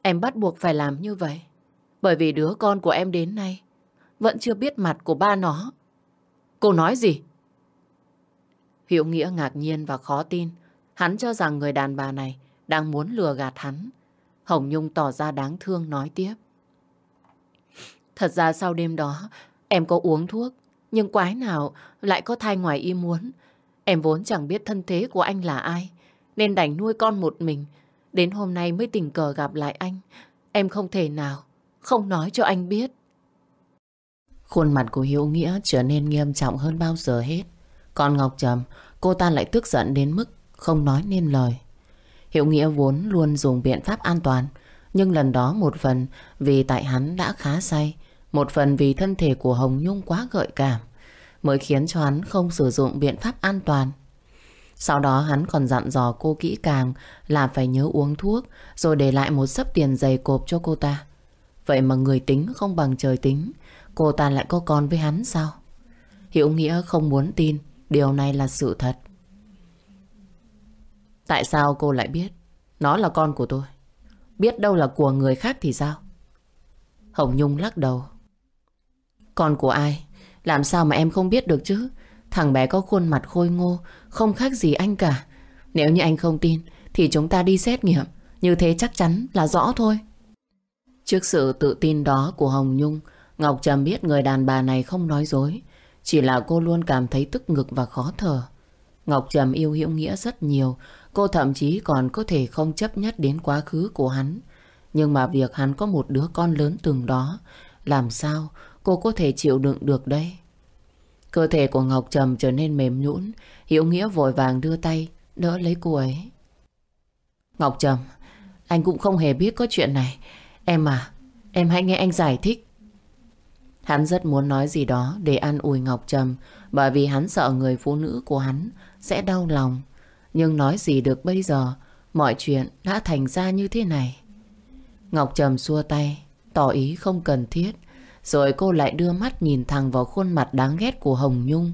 em bắt buộc phải làm như vậy. Bởi vì đứa con của em đến nay vẫn chưa biết mặt của ba nó. Cô nói gì? Hiệu Nghĩa ngạc nhiên và khó tin. Hắn cho rằng người đàn bà này đang muốn lừa gạt hắn. Hồng Nhung tỏ ra đáng thương nói tiếp. Thật ra sau đêm đó, em có uống thuốc, nhưng quái nào lại có thai ngoài ý muốn. Em vốn chẳng biết thân thế của anh là ai, nên đành nuôi con một mình. Đến hôm nay mới tình cờ gặp lại anh. Em không thể nào, không nói cho anh biết. Khuôn mặt của Hiếu Nghĩa trở nên nghiêm trọng hơn bao giờ hết. Còn Ngọc Trầm, cô ta lại tức giận đến mức không nói nên lời. Hiệu Nghĩa vốn luôn dùng biện pháp an toàn, nhưng lần đó một phần vì tại hắn đã khá say, một phần vì thân thể của Hồng Nhung quá gợi cảm, mới khiến cho hắn không sử dụng biện pháp an toàn. Sau đó hắn còn dặn dò cô kỹ càng là phải nhớ uống thuốc rồi để lại một sấp tiền dày cộp cho cô ta. Vậy mà người tính không bằng trời tính, cô ta lại có con với hắn sao? Hiểu Nghĩa không muốn tin điều này là sự thật. Tại sao cô lại biết nó là con của tôi? Biết đâu là của người khác thì sao? Hồng Nhung lắc đầu. Con của ai? Làm sao mà em không biết được chứ? Thằng bé có khuôn mặt khôi ngô, không khác gì anh cả. Nếu như anh không tin, thì chúng ta đi xét nghiệm. Như thế chắc chắn là rõ thôi. Trước sự tự tin đó của Hồng Nhung, Ngọc Trầm biết người đàn bà này không nói dối. Chỉ là cô luôn cảm thấy tức ngực và khó thở. Ngọc Trầm yêu Hiễu Nghĩa rất nhiều. Cô thậm chí còn có thể không chấp nhất đến quá khứ của hắn. Nhưng mà việc hắn có một đứa con lớn từng đó, làm sao cô có thể chịu đựng được đây? Cơ thể của Ngọc Trầm trở nên mềm nhũn, Hiểu Nghĩa vội vàng đưa tay đỡ lấy cô ấy. Ngọc Trầm, anh cũng không hề biết có chuyện này. Em à, em hãy nghe anh giải thích. Hắn rất muốn nói gì đó để an ủi Ngọc Trầm bởi vì hắn sợ người phụ nữ của hắn sẽ đau lòng. Nhưng nói gì được bây giờ, mọi chuyện đã thành ra như thế này. Ngọc Trầm xua tay, tỏ ý không cần thiết. Rồi cô lại đưa mắt nhìn thẳng vào khuôn mặt đáng ghét của Hồng Nhung.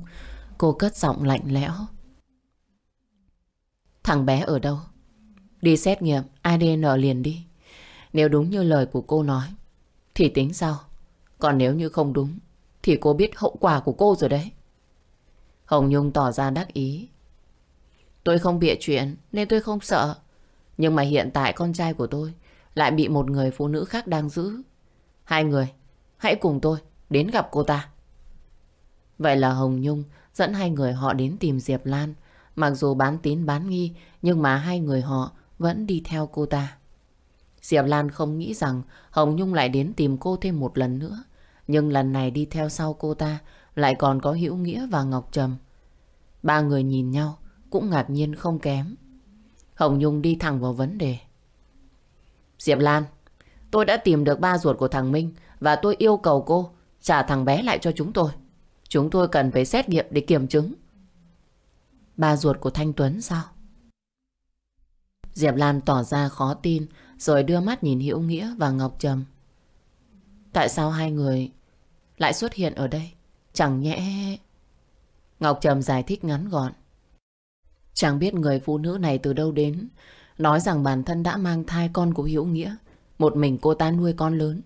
Cô cất giọng lạnh lẽo. Thằng bé ở đâu? Đi xét nghiệm ADN liền đi. Nếu đúng như lời của cô nói, thì tính sao? Còn nếu như không đúng, thì cô biết hậu quả của cô rồi đấy. Hồng Nhung tỏ ra đắc ý. Tôi không bịa chuyện nên tôi không sợ. Nhưng mà hiện tại con trai của tôi lại bị một người phụ nữ khác đang giữ. Hai người, hãy cùng tôi đến gặp cô ta. Vậy là Hồng Nhung dẫn hai người họ đến tìm Diệp Lan. Mặc dù bán tín bán nghi, nhưng mà hai người họ vẫn đi theo cô ta. Diệp Lan không nghĩ rằng Hồng Nhung lại đến tìm cô thêm một lần nữa. Nhưng lần này đi theo sau cô ta lại còn có Hữu Nghĩa và Ngọc Trầm. Ba người nhìn nhau cũng ngạc nhiên không kém. Hồng Nhung đi thẳng vào vấn đề. Diệp Lan, tôi đã tìm được ba ruột của thằng Minh và tôi yêu cầu cô trả thằng bé lại cho chúng tôi. Chúng tôi cần phải xét nghiệm để kiểm chứng. Ba ruột của Thanh Tuấn sao? Diệp Lan tỏ ra khó tin rồi đưa mắt nhìn Hữu Nghĩa và Ngọc Trầm. Tại sao hai người lại xuất hiện ở đây? Chẳng nhẽ... Ngọc Trầm giải thích ngắn gọn. Chẳng biết người phụ nữ này từ đâu đến. Nói rằng bản thân đã mang thai con của Hữu Nghĩa. Một mình cô ta nuôi con lớn.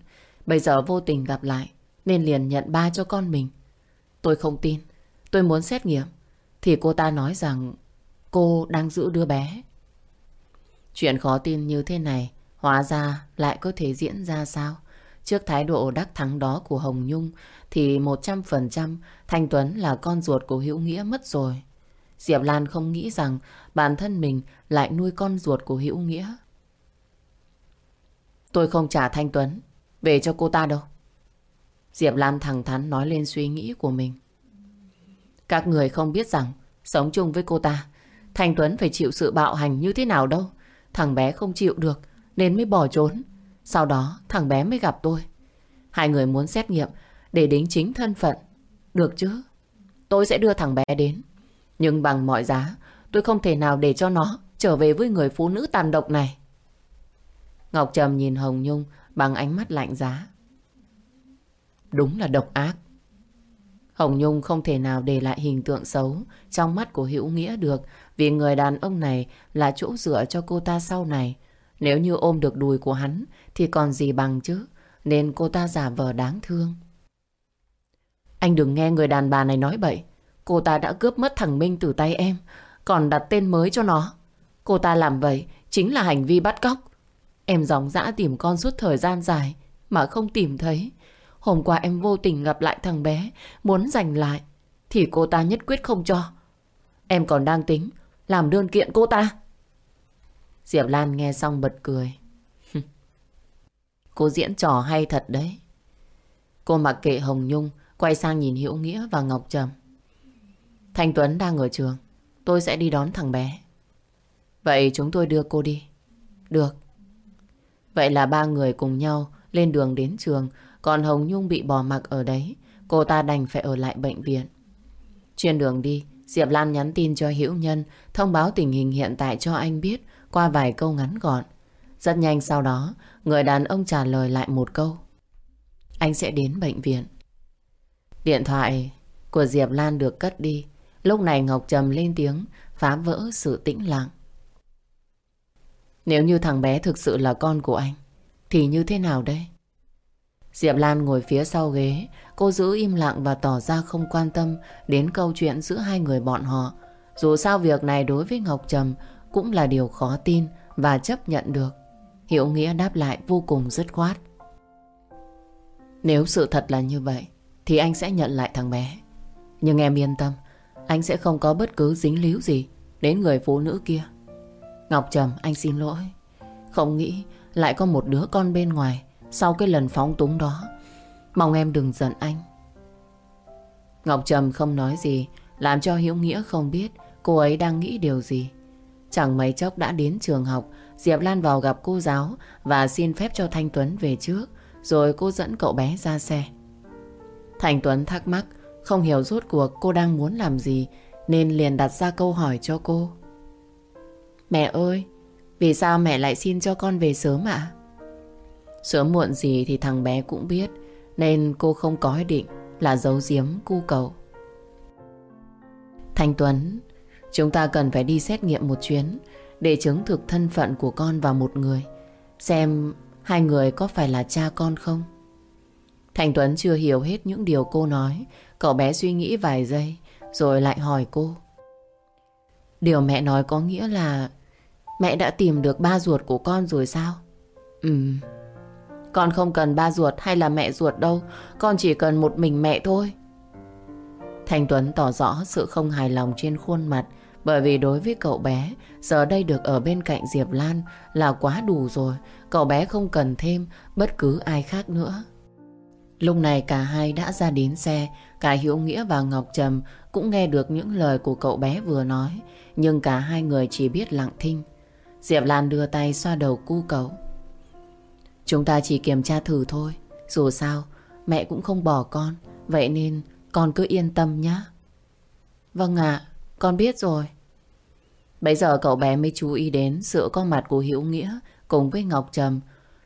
Bây giờ vô tình gặp lại. Nên liền nhận ba cho con mình. Tôi không tin. Tôi muốn xét nghiệm. Thì cô ta nói rằng cô đang giữ đứa bé. Chuyện khó tin như thế này, hóa ra lại có thể diễn ra sao? Trước thái độ đắc thắng đó của Hồng Nhung, thì 100% Thanh Tuấn là con ruột của Hữu Nghĩa mất rồi. Diệp Lan không nghĩ rằng bản thân mình lại nuôi con ruột của Hữu Nghĩa. Tôi không trả Thanh Tuấn, về cho cô ta đâu. Diệp Lan thẳng thắn nói lên suy nghĩ của mình. Các người không biết rằng sống chung với cô ta, Thanh Tuấn phải chịu sự bạo hành như thế nào đâu. Thằng bé không chịu được, nên mới bỏ trốn. Sau đó, thằng bé mới gặp tôi. Hai người muốn xét nghiệm để đính chính thân phận. Được chứ? Tôi sẽ đưa thằng bé đến. Nhưng bằng mọi giá, tôi không thể nào để cho nó trở về với người phụ nữ tàn độc này. Ngọc Trầm nhìn Hồng Nhung bằng ánh mắt lạnh giá. Đúng là độc ác. Hồng Nhung không thể nào để lại hình tượng xấu trong mắt của Hữu Nghĩa được vì người đàn ông này là chỗ dựa cho cô ta sau này. Nếu như ôm được đùi của hắn thì còn gì bằng chứ. Nên cô ta giả vờ đáng thương. Anh đừng nghe người đàn bà này nói bậy. Cô ta đã cướp mất thằng Minh từ tay em, còn đặt tên mới cho nó. Cô ta làm vậy chính là hành vi bắt cóc. Em dòng dã tìm con suốt thời gian dài mà không tìm thấy. Hôm qua em vô tình gặp lại thằng bé, muốn giành lại, thì cô ta nhất quyết không cho. Em còn đang tính làm đơn kiện cô ta. Diệp Lan nghe xong bật cười. cô diễn trò hay thật đấy. Cô mặc kệ Hồng Nhung, quay sang nhìn Hữu Nghĩa và Ngọc Trầm. Thanh Tuấn đang ở trường, tôi sẽ đi đón thằng bé. Vậy chúng tôi đưa cô đi. Được. Vậy là ba người cùng nhau lên đường đến trường, còn Hồng Nhung bị bỏ mặc ở đấy. Cô ta đành phải ở lại bệnh viện. Trên đường đi, Diệp Lan nhắn tin cho Hữu Nhân, thông báo tình hình hiện tại cho anh biết qua vài câu ngắn gọn. Rất nhanh sau đó, người đàn ông trả lời lại một câu. Anh sẽ đến bệnh viện. Điện thoại của Diệp Lan được cất đi. Lúc này Ngọc Trầm lên tiếng, phá vỡ sự tĩnh lặng. Nếu như thằng bé thực sự là con của anh, thì như thế nào đây? Diệp Lan ngồi phía sau ghế, cô giữ im lặng và tỏ ra không quan tâm đến câu chuyện giữa hai người bọn họ. Dù sao việc này đối với Ngọc Trầm cũng là điều khó tin và chấp nhận được. Hiểu Nghĩa đáp lại vô cùng dứt khoát. Nếu sự thật là như vậy, thì anh sẽ nhận lại thằng bé. Nhưng em yên tâm, anh sẽ không có bất cứ dính líu gì đến người phụ nữ kia. Ngọc Trầm, anh xin lỗi. Không nghĩ lại có một đứa con bên ngoài sau cái lần phóng túng đó. Mong em đừng giận anh. Ngọc Trầm không nói gì, làm cho Hiếu Nghĩa không biết cô ấy đang nghĩ điều gì. Chẳng mấy chốc đã đến trường học, Diệp Lan vào gặp cô giáo và xin phép cho Thanh Tuấn về trước, rồi cô dẫn cậu bé ra xe. Thanh Tuấn thắc mắc, không hiểu rốt cuộc cô đang muốn làm gì, nên liền đặt ra câu hỏi cho cô. Mẹ ơi, vì sao mẹ lại xin cho con về sớm ạ? Sớm muộn gì thì thằng bé cũng biết, nên cô không có ý định là giấu giếm cu cầu. Thanh Tuấn, chúng ta cần phải đi xét nghiệm một chuyến để chứng thực thân phận của con và một người. Xem hai người có phải là cha con không? Thành Tuấn chưa hiểu hết những điều cô nói. Cậu bé suy nghĩ vài giây rồi lại hỏi cô. Điều mẹ nói có nghĩa là mẹ đã tìm được ba ruột của con rồi sao? Ừ. Con không cần ba ruột hay là mẹ ruột đâu. Con chỉ cần một mình mẹ thôi. Thành Tuấn tỏ rõ sự không hài lòng trên khuôn mặt bởi vì đối với cậu bé, giờ đây được ở bên cạnh Diệp Lan là quá đủ rồi. Cậu bé không cần thêm bất cứ ai khác nữa. Lúc này cả hai đã ra đến xe, cả Hiếu Nghĩa và Ngọc Trầm cũng nghe được những lời của cậu bé vừa nói, nhưng cả hai người chỉ biết lặng thinh. Diệp Lan đưa tay xoa đầu cu cậu. Chúng ta chỉ kiểm tra thử thôi, dù sao mẹ cũng không bỏ con, vậy nên con cứ yên tâm nhé. Vâng ạ, con biết rồi. Bây giờ cậu bé mới chú ý đến sự có mặt của Hiếu Nghĩa cùng với Ngọc Trầm.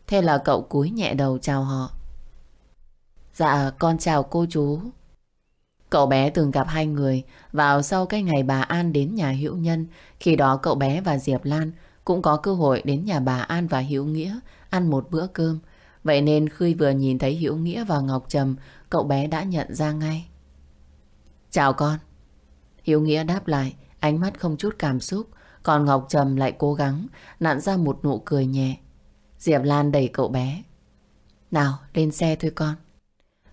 Thế là cậu cúi nhẹ đầu chào họ. Dạ, con chào cô chú. Cậu bé từng gặp hai người vào sau cái ngày bà An đến nhà Hữu Nhân. Khi đó cậu bé và Diệp Lan cũng có cơ hội đến nhà bà An và Hữu Nghĩa ăn một bữa cơm. Vậy nên khi vừa nhìn thấy Hữu Nghĩa và Ngọc Trầm, cậu bé đã nhận ra ngay. Chào con. Hữu Nghĩa đáp lại, ánh mắt không chút cảm xúc, còn Ngọc Trầm lại cố gắng nặn ra một nụ cười nhẹ. Diệp Lan đẩy cậu bé. Nào, lên xe thôi con.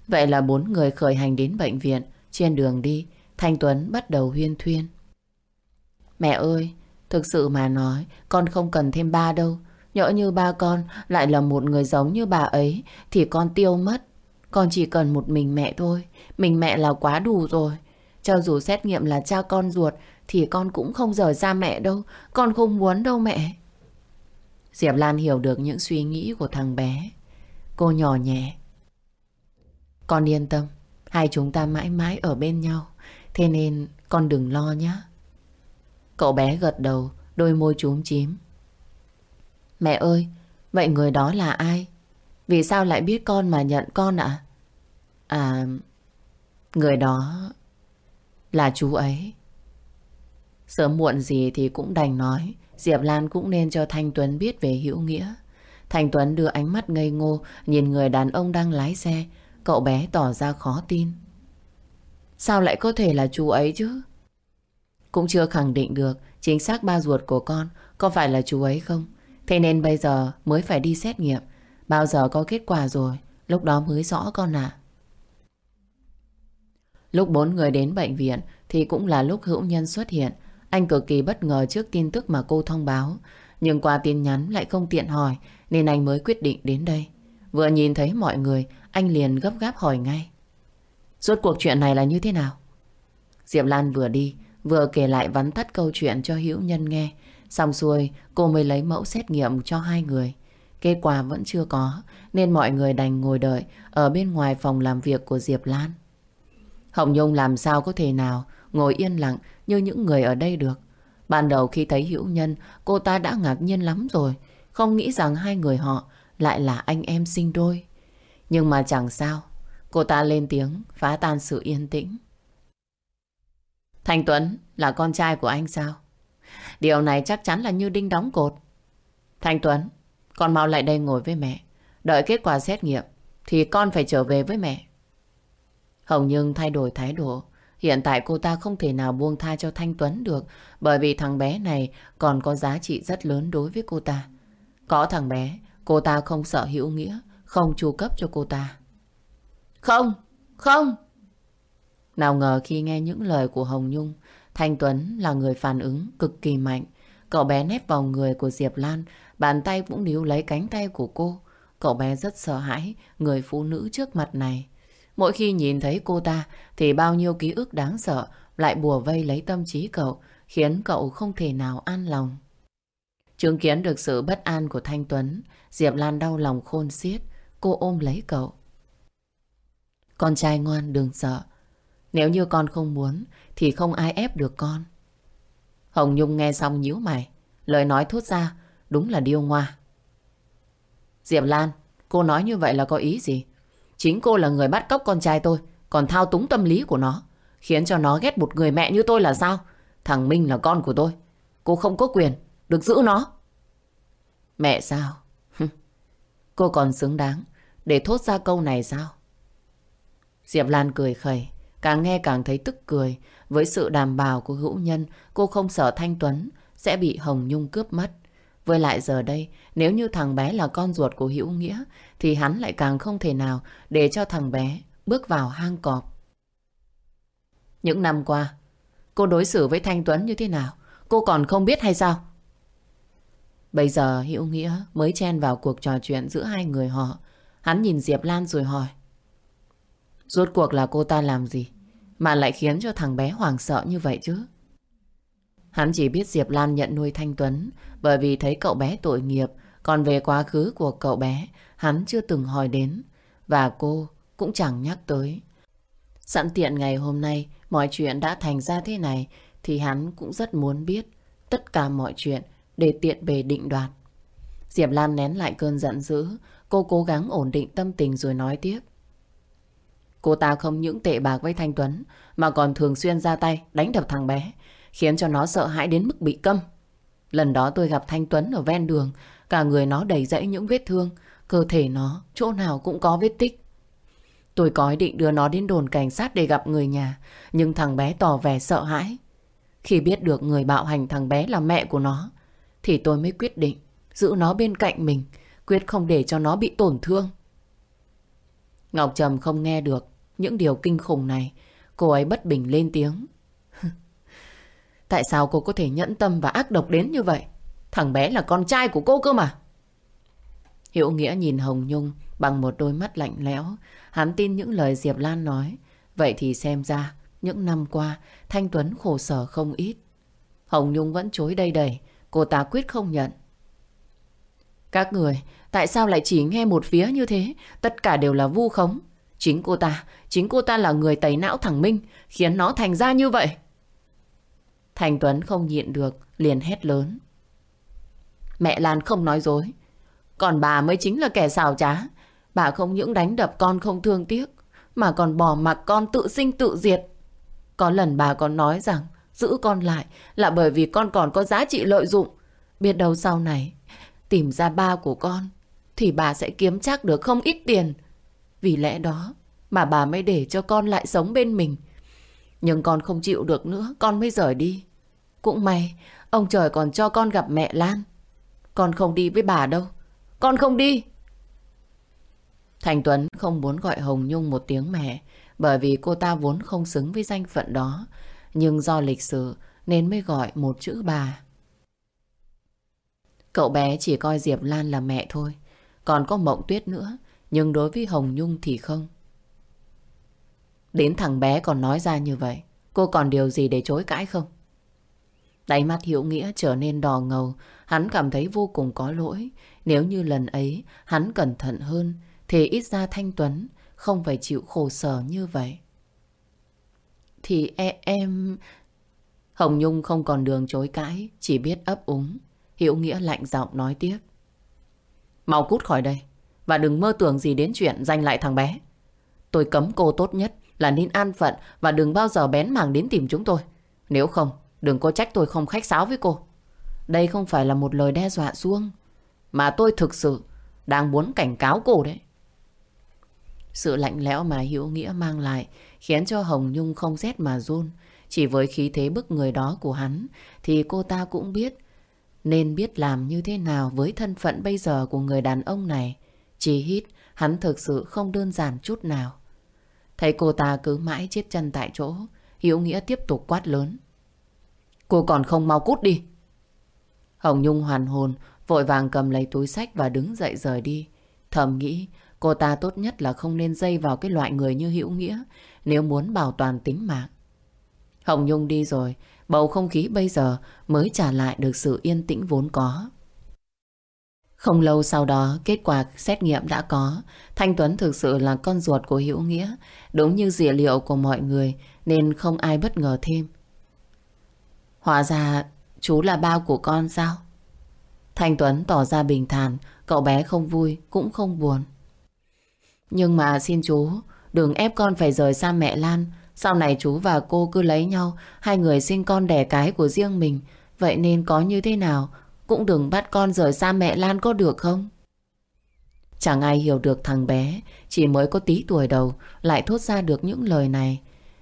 Vậy là bốn người khởi hành đến bệnh viện. Trên đường đi, Thanh Tuấn bắt đầu huyên thuyên. Mẹ ơi, thực sự mà nói, con không cần thêm ba đâu. Nhỡ như ba con lại là một người giống như bà ấy, thì con tiêu mất. Con chỉ cần một mình mẹ thôi. Mình mẹ là quá đủ rồi. Cho dù xét nghiệm là cha con ruột thì con cũng không rời xa mẹ đâu. Con không muốn đâu mẹ. Diệp Lan hiểu được những suy nghĩ của thằng bé. Cô nhỏ nhẹ. Con yên tâm. Hai chúng ta mãi mãi ở bên nhau. Thế nên con đừng lo nhé. Cậu bé gật đầu, đôi môi chúm chím. Mẹ ơi, vậy người đó là ai? Vì sao lại biết con mà nhận con ạ? À? à, người đó là chú ấy. Sớm muộn gì thì cũng đành nói, Diệp Lan cũng nên cho Thanh Tuấn biết về hữu nghĩa. Thanh Tuấn đưa ánh mắt ngây ngô nhìn người đàn ông đang lái xe, cậu bé tỏ ra khó tin. Sao lại có thể là chú ấy chứ? Cũng chưa khẳng định được chính xác ba ruột của con có phải là chú ấy không. Thế nên bây giờ mới phải đi xét nghiệm. Bao giờ có kết quả rồi, lúc đó mới rõ con ạ. Lúc bốn người đến bệnh viện thì cũng là lúc hữu nhân xuất hiện. Anh cực kỳ bất ngờ trước tin tức mà cô thông báo. Nhưng qua tin nhắn lại không tiện hỏi nên anh mới quyết định đến đây. Vừa nhìn thấy mọi người, anh liền gấp gáp hỏi ngay. Rốt cuộc chuyện này là như thế nào? Diệp Lan vừa đi, vừa kể lại vắn tắt câu chuyện cho hữu nhân nghe. Xong xuôi, cô mới lấy mẫu xét nghiệm cho hai người. Kết quả vẫn chưa có, nên mọi người đành ngồi đợi ở bên ngoài phòng làm việc của Diệp Lan. Hồng Nhung làm sao có thể nào ngồi yên lặng như những người ở đây được. Ban đầu khi thấy Hữu Nhân, cô ta đã ngạc nhiên lắm rồi. Không nghĩ rằng hai người họ lại là anh em sinh đôi. Nhưng mà chẳng sao. Cô ta lên tiếng phá tan sự yên tĩnh. Thành Tuấn là con trai của anh sao? Điều này chắc chắn là như đinh đóng cột. Thành Tuấn, con mau lại đây ngồi với mẹ. Đợi kết quả xét nghiệm thì con phải trở về với mẹ. Hồng Nhung thay đổi thái độ. Hiện tại cô ta không thể nào buông tha cho Thanh Tuấn được bởi vì thằng bé này còn có giá trị rất lớn đối với cô ta. Có thằng bé, cô ta không sợ hữu nghĩa, không chu cấp cho cô ta. Không, không. Nào ngờ khi nghe những lời của Hồng Nhung, Thanh Tuấn là người phản ứng cực kỳ mạnh. Cậu bé nép vào người của Diệp Lan, bàn tay cũng níu lấy cánh tay của cô. Cậu bé rất sợ hãi người phụ nữ trước mặt này. Mỗi khi nhìn thấy cô ta thì bao nhiêu ký ức đáng sợ lại bùa vây lấy tâm trí cậu, khiến cậu không thể nào an lòng. Chứng kiến được sự bất an của Thanh Tuấn, Diệp Lan đau lòng khôn xiết, cô ôm lấy cậu. Con trai ngoan đừng sợ, nếu như con không muốn thì không ai ép được con. Hồng Nhung nghe xong nhíu mày, lời nói thốt ra đúng là điêu ngoa. Diệp Lan, cô nói như vậy là có ý gì? Chính cô là người bắt cóc con trai tôi Còn thao túng tâm lý của nó Khiến cho nó ghét một người mẹ như tôi là sao Thằng Minh là con của tôi Cô không có quyền được giữ nó Mẹ sao Cô còn xứng đáng Để thốt ra câu này sao Diệp Lan cười khẩy, càng nghe càng thấy tức cười. Với sự đảm bảo của hữu nhân, cô không sợ Thanh Tuấn sẽ bị Hồng Nhung cướp mất. Với lại giờ đây, nếu như thằng bé là con ruột của Hữu Nghĩa, thì hắn lại càng không thể nào để cho thằng bé bước vào hang cọp. Những năm qua, cô đối xử với Thanh Tuấn như thế nào? Cô còn không biết hay sao? Bây giờ Hữu Nghĩa mới chen vào cuộc trò chuyện giữa hai người họ. Hắn nhìn Diệp Lan rồi hỏi. Rốt cuộc là cô ta làm gì mà lại khiến cho thằng bé hoảng sợ như vậy chứ? Hắn chỉ biết Diệp Lan nhận nuôi Thanh Tuấn bởi vì thấy cậu bé tội nghiệp, còn về quá khứ của cậu bé, hắn chưa từng hỏi đến và cô cũng chẳng nhắc tới. Sẵn tiện ngày hôm nay mọi chuyện đã thành ra thế này thì hắn cũng rất muốn biết tất cả mọi chuyện để tiện bề định đoạt. Diệp Lan nén lại cơn giận dữ, cô cố gắng ổn định tâm tình rồi nói tiếp. Cô ta không những tệ bạc với Thanh Tuấn mà còn thường xuyên ra tay đánh đập thằng bé, khiến cho nó sợ hãi đến mức bị câm. Lần đó tôi gặp Thanh Tuấn ở ven đường, cả người nó đầy rẫy những vết thương, cơ thể nó chỗ nào cũng có vết tích. Tôi có ý định đưa nó đến đồn cảnh sát để gặp người nhà, nhưng thằng bé tỏ vẻ sợ hãi. Khi biết được người bạo hành thằng bé là mẹ của nó, thì tôi mới quyết định giữ nó bên cạnh mình, quyết không để cho nó bị tổn thương. Ngọc Trầm không nghe được những điều kinh khủng này, cô ấy bất bình lên tiếng. Tại sao cô có thể nhẫn tâm và ác độc đến như vậy? Thằng bé là con trai của cô cơ mà. Hiệu Nghĩa nhìn Hồng Nhung bằng một đôi mắt lạnh lẽo. Hắn tin những lời Diệp Lan nói. Vậy thì xem ra, những năm qua, Thanh Tuấn khổ sở không ít. Hồng Nhung vẫn chối đầy đầy, cô ta quyết không nhận. Các người, tại sao lại chỉ nghe một phía như thế? Tất cả đều là vu khống. Chính cô ta, chính cô ta là người tẩy não thằng Minh, khiến nó thành ra như vậy. Thành Tuấn không nhịn được, liền hét lớn. Mẹ Lan không nói dối. Còn bà mới chính là kẻ xào trá. Bà không những đánh đập con không thương tiếc, mà còn bỏ mặc con tự sinh tự diệt. Có lần bà còn nói rằng giữ con lại là bởi vì con còn có giá trị lợi dụng. Biết đâu sau này tìm ra ba của con thì bà sẽ kiếm chắc được không ít tiền. Vì lẽ đó mà bà mới để cho con lại sống bên mình. Nhưng con không chịu được nữa, con mới rời đi. Cũng may, ông trời còn cho con gặp mẹ Lan. Con không đi với bà đâu. Con không đi. Thành Tuấn không muốn gọi Hồng Nhung một tiếng mẹ bởi vì cô ta vốn không xứng với danh phận đó. Nhưng do lịch sử nên mới gọi một chữ bà. Cậu bé chỉ coi Diệp Lan là mẹ thôi. Còn có Mộng Tuyết nữa. Nhưng đối với Hồng Nhung thì không. Đến thằng bé còn nói ra như vậy. Cô còn điều gì để chối cãi không? Đáy mắt Hiểu Nghĩa trở nên đỏ ngầu. Hắn cảm thấy vô cùng có lỗi. Nếu như lần ấy hắn cẩn thận hơn, thì ít ra Thanh Tuấn không phải chịu khổ sở như vậy. Thì e, em... Hồng Nhung không còn đường chối cãi, chỉ biết ấp úng. Hiểu Nghĩa lạnh giọng nói tiếp. Mau cút khỏi đây, và đừng mơ tưởng gì đến chuyện giành lại thằng bé. Tôi cấm cô tốt nhất là nên an phận và đừng bao giờ bén mảng đến tìm chúng tôi. Nếu không, đừng có trách tôi không khách sáo với cô. Đây không phải là một lời đe dọa xuông, mà tôi thực sự đang muốn cảnh cáo cô đấy. Sự lạnh lẽo mà Hữu Nghĩa mang lại khiến cho Hồng Nhung không rét mà run. Chỉ với khí thế bức người đó của hắn thì cô ta cũng biết nên biết làm như thế nào với thân phận bây giờ của người đàn ông này. Chỉ hít hắn thực sự không đơn giản chút nào. Thấy cô ta cứ mãi chết chân tại chỗ, Hiếu Nghĩa tiếp tục quát lớn. Cô còn không mau cút đi. Hồng Nhung hoàn hồn, vội vàng cầm lấy túi sách và đứng dậy rời đi. Thầm nghĩ, cô ta tốt nhất là không nên dây vào cái loại người như Hữu Nghĩa nếu muốn bảo toàn tính mạng. Hồng Nhung đi rồi, bầu không khí bây giờ mới trả lại được sự yên tĩnh vốn có. Không lâu sau đó, kết quả xét nghiệm đã có. Thanh Tuấn thực sự là con ruột của Hữu Nghĩa, đúng như dữ liệu của mọi người, nên không ai bất ngờ thêm. Hóa ra, chú là bao của con sao? Thanh Tuấn tỏ ra bình thản, cậu bé không vui, cũng không buồn. Nhưng mà xin chú, đừng ép con phải rời xa mẹ Lan. Sau này chú và cô cứ lấy nhau, hai người sinh con đẻ cái của riêng mình. Vậy nên có như thế nào, cũng đừng bắt con rời xa mẹ Lan có được không? Chẳng ai hiểu được thằng bé Chỉ mới có tí tuổi đầu Lại thốt ra được những lời này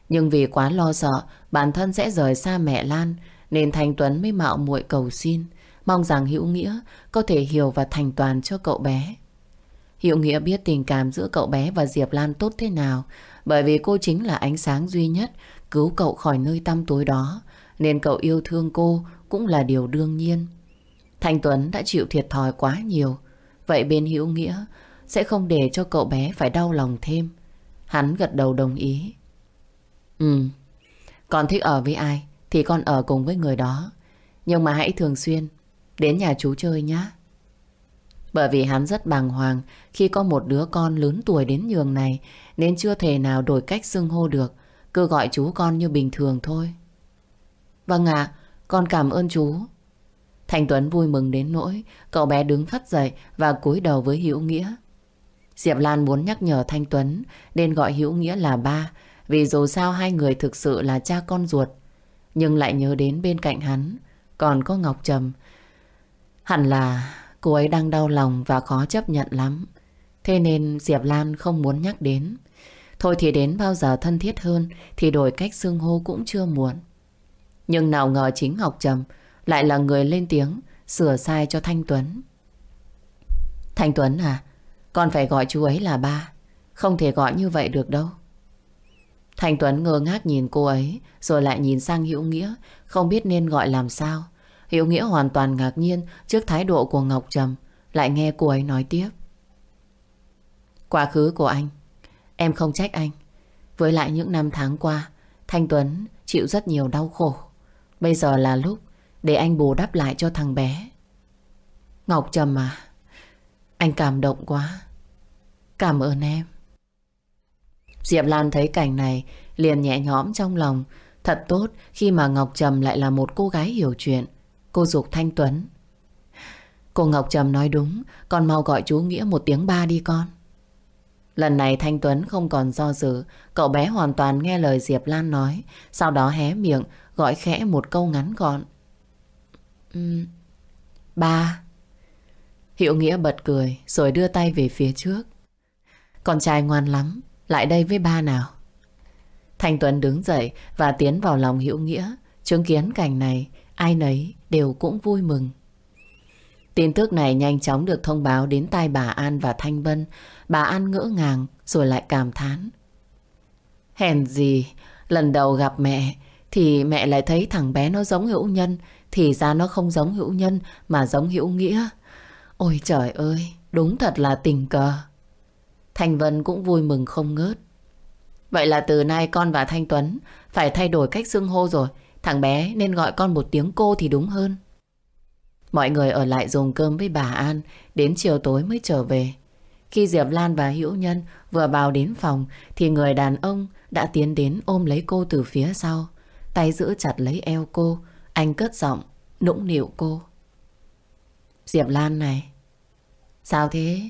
Nhưng vì quá lo sợ Bản thân sẽ rời xa mẹ Lan Nên Thành Tuấn mới mạo muội cầu xin Mong rằng Hữu Nghĩa Có thể hiểu và thành toàn cho cậu bé Hiệu Nghĩa biết tình cảm giữa cậu bé và Diệp Lan tốt thế nào, Bởi vì cô chính là ánh sáng duy nhất Cứu cậu khỏi nơi tăm tối đó, Nên cậu yêu thương cô Cũng là điều đương nhiên. Thanh Tuấn đã chịu thiệt thòi quá nhiều, Vậy bên Hiệu Nghĩa Sẽ không để cho cậu bé phải đau lòng thêm. Hắn gật đầu đồng ý. Ừ Con thích ở với ai Thì con ở cùng với người đó, Nhưng mà hãy thường xuyên Đến nhà chú chơi nhé bởi vì hắn rất bàng hoàng, Khi có một đứa con lớn tuổi đến nhường này, Nên chưa thể nào đổi cách xưng hô được, Cứ gọi chú con như bình thường thôi. Vâng ạ, Con cảm ơn chú. Thành Tuấn vui mừng đến nỗi, Cậu bé đứng phát dậy và cúi đầu với Hữu Nghĩa. Diệp Lan muốn nhắc nhở Thanh Tuấn Nên gọi Hữu Nghĩa là ba, Vì dù sao hai người thực sự là cha con ruột. Nhưng lại nhớ đến bên cạnh hắn, Còn có Ngọc Trầm. Hẳn là cô ấy đang đau lòng và khó chấp nhận lắm. Thế nên Diệp Lan không muốn nhắc đến. Thôi thì đến bao giờ thân thiết hơn Thì đổi cách xưng hô cũng chưa muộn. Nhưng nào ngờ chính Ngọc Trầm Lại là người lên tiếng Sửa sai cho Thanh Tuấn. Thanh Tuấn à Con phải gọi chú ấy là ba. Không thể gọi như vậy được đâu. Thanh Tuấn ngơ ngác nhìn cô ấy, Rồi lại nhìn sang Hữu Nghĩa, Không biết nên gọi làm sao. Hiệu Nghĩa hoàn toàn ngạc nhiên Trước thái độ của Ngọc Trầm, Lại nghe cô ấy nói tiếp. Quá khứ của anh, Em không trách anh. Với lại những năm tháng qua, Thanh Tuấn chịu rất nhiều đau khổ. Bây giờ là lúc Để anh bù đắp lại cho thằng bé. Ngọc Trầm à Anh cảm động quá. Cảm ơn em. Diệp Lan thấy cảnh này Liền nhẹ nhõm trong lòng. Thật tốt khi mà Ngọc Trầm lại là một cô gái hiểu chuyện Cô dục Thanh Tuấn. Cô Ngọc Trầm nói đúng Con mau gọi chú Nghĩa một tiếng ba đi con. Lần này Thanh Tuấn không còn do dự Cậu bé hoàn toàn nghe lời Diệp Lan nói Sau đó hé miệng Gọi khẽ một câu ngắn gọn. Uhm, Ba. Hiệu Nghĩa bật cười Rồi đưa tay về phía trước. Con trai ngoan lắm Lại đây với ba nào. Thanh Tuấn đứng dậy Và tiến vào lòng Hiệu Nghĩa. Chứng kiến cảnh này Ai nấy đều cũng vui mừng Tin tức này nhanh chóng được thông báo đến tai bà An và Thanh Bân. Bà An ngỡ ngàng rồi lại cảm thán. Hèn gì, lần đầu gặp mẹ thì mẹ lại thấy thằng bé nó giống hữu nhân. Thì ra nó không giống hữu nhân mà giống hữu nghĩa. Ôi trời ơi, đúng thật là tình cờ. Thanh Vân cũng vui mừng không ngớt. Vậy là từ nay con và Thanh Tuấn phải thay đổi cách xưng hô rồi. Thằng bé nên gọi con một tiếng cô thì đúng hơn. Mọi người ở lại dùng cơm với bà An, Đến chiều tối mới trở về Khi Diệp Lan và Hữu Nhân vừa vào đến phòng, Thì người đàn ông đã tiến đến ôm lấy cô từ phía sau, Tay giữ chặt lấy eo cô Anh cất giọng nũng nịu cô Diệp Lan này, Sao thế?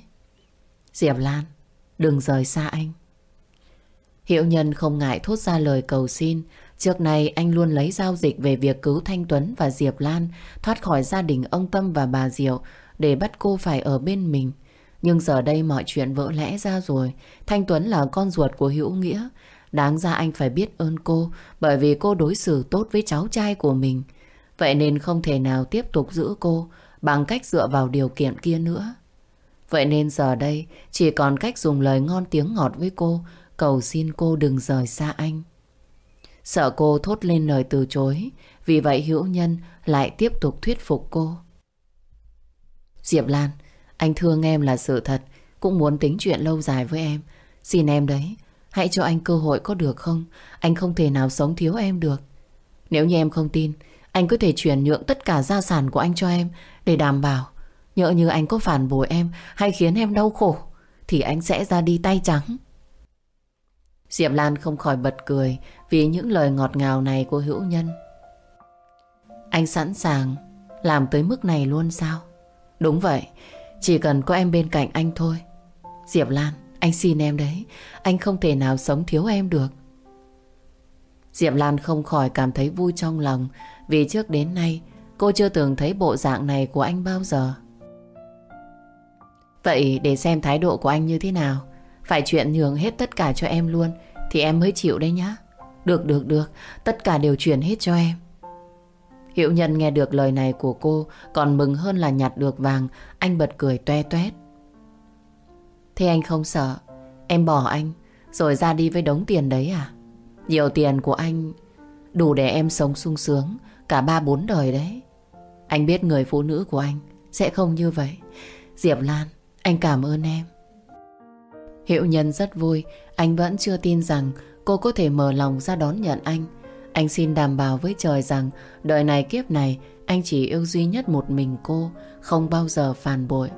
Diệp Lan, Đừng rời xa anh Hiệu nhân không ngại thốt ra lời cầu xin Trước này anh luôn lấy giao dịch về việc cứu Thanh Tuấn và Diệp Lan, thoát khỏi gia đình ông Tâm và bà Diệu để bắt cô phải ở bên mình. Nhưng giờ đây mọi chuyện vỡ lẽ ra rồi. Thanh Tuấn là con ruột của Hữu Nghĩa. Đáng ra anh phải biết ơn cô, bởi vì cô đối xử tốt với cháu trai của mình. Vậy nên không thể nào tiếp tục giữ cô bằng cách dựa vào điều kiện kia nữa. Vậy nên giờ đây, chỉ còn cách dùng lời ngon tiếng ngọt với cô cầu xin cô đừng rời xa anh. Sợ cô thốt lên lời từ chối. Vì vậy hữu nhân lại tiếp tục thuyết phục cô. Diệp Lan, Anh thương em là sự thật. Cũng muốn tính chuyện lâu dài với em. Xin em đấy, Hãy cho anh cơ hội có được không? Anh không thể nào sống thiếu em được. Nếu như em không tin, Anh có thể chuyển nhượng tất cả gia sản của anh cho em Để đảm bảo Nhỡ như anh có phản bội em Hay khiến em đau khổ, Thì anh sẽ ra đi tay trắng. Diệp Lan không khỏi bật cười vì những lời ngọt ngào này của hữu nhân. Anh sẵn sàng làm tới mức này luôn sao? Đúng vậy, chỉ cần có em bên cạnh anh thôi. Diệp Lan, anh xin em đấy, anh không thể nào sống thiếu em được. Diệp Lan không khỏi cảm thấy vui trong lòng vì trước đến nay cô chưa từng thấy bộ dạng này của anh bao giờ. Vậy để xem thái độ của anh như thế nào phải chuyện nhường hết tất cả cho em luôn, Thì em mới chịu đấy nhá. Được được được, Tất cả đều chuyển hết cho em. Hiệu nhân nghe được lời này của cô, Còn mừng hơn là nhặt được vàng, Anh bật cười toe toét. Thế anh không sợ, Em bỏ anh, Rồi ra đi với đống tiền đấy à? Nhiều tiền của anh, Đủ để em sống sung sướng, Cả ba bốn đời đấy. Anh biết người phụ nữ của anh Sẽ không như vậy. Diệp Lan, Anh cảm ơn em. Hiệu nhân rất vui Anh vẫn chưa tin rằng cô có thể mở lòng ra đón nhận anh Anh xin đảm bảo với trời rằng Đời này kiếp này Anh chỉ yêu duy nhất một mình cô Không bao giờ phản bội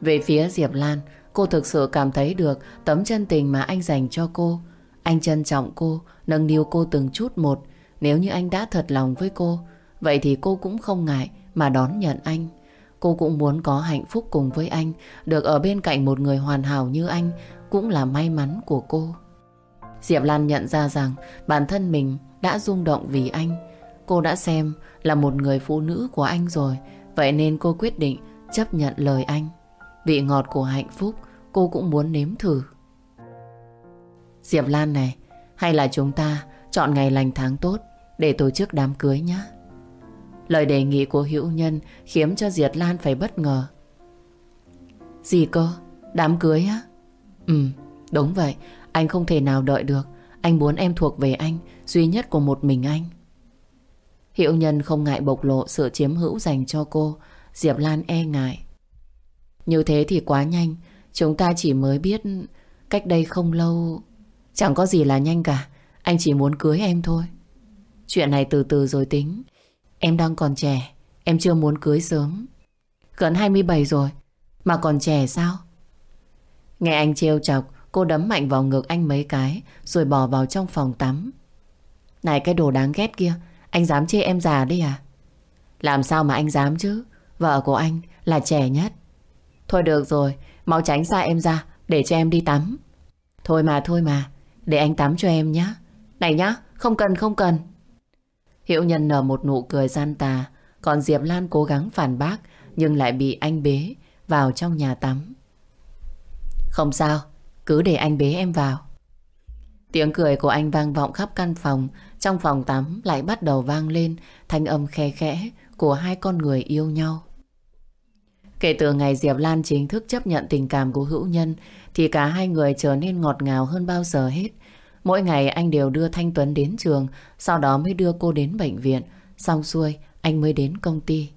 Về phía Diệp Lan Cô thực sự cảm thấy được tấm chân tình mà anh dành cho cô. Anh trân trọng cô, nâng niu cô từng chút một. Nếu như anh đã thật lòng với cô, vậy thì cô cũng không ngại mà đón nhận anh. Cô cũng muốn có hạnh phúc cùng với anh, được ở bên cạnh một người hoàn hảo như anh cũng là may mắn của cô. Diệp Lan nhận ra rằng bản thân mình đã rung động vì anh. Cô đã xem là một người phụ nữ của anh rồi, vậy nên cô quyết định chấp nhận lời anh. Vị ngọt của hạnh phúc cô cũng muốn nếm thử. Diệp Lan này, hay là chúng ta chọn ngày lành tháng tốt để tổ chức đám cưới nhé. Lời đề nghị của hữu nhân khiến cho Diệp Lan phải bất ngờ. Gì cơ? Đám cưới á? Ừ, đúng vậy. Anh không thể nào đợi được. Anh muốn em thuộc về anh, duy nhất của một mình anh. Hiệu nhân không ngại bộc lộ sự chiếm hữu dành cho cô. Diệp Lan e ngại. Như thế thì quá nhanh Chúng ta chỉ mới biết Cách đây không lâu Chẳng có gì là nhanh cả Anh chỉ muốn cưới em thôi Chuyện này từ từ rồi tính Em đang còn trẻ Em chưa muốn cưới sớm Gần 27 rồi Mà còn trẻ sao Nghe anh trêu chọc Cô đấm mạnh vào ngực anh mấy cái Rồi bỏ vào trong phòng tắm Này cái đồ đáng ghét kia Anh dám chê em già đi à Làm sao mà anh dám chứ Vợ của anh là trẻ nhất Thôi được rồi, mau tránh xa em ra để cho em đi tắm. Thôi mà thôi mà, để anh tắm cho em nhé. Này nhá, không cần không cần. Hiệu nhân nở một nụ cười gian tà, còn Diệp Lan cố gắng phản bác nhưng lại bị anh bế vào trong nhà tắm. Không sao, cứ để anh bế em vào. Tiếng cười của anh vang vọng khắp căn phòng, trong phòng tắm lại bắt đầu vang lên thanh âm khe khẽ của hai con người yêu nhau. Kể từ ngày Diệp Lan chính thức chấp nhận tình cảm của hữu nhân thì cả hai người trở nên ngọt ngào hơn bao giờ hết. Mỗi ngày anh đều đưa Thanh Tuấn đến trường, sau đó mới đưa cô đến bệnh viện. Xong xuôi, anh mới đến công ty.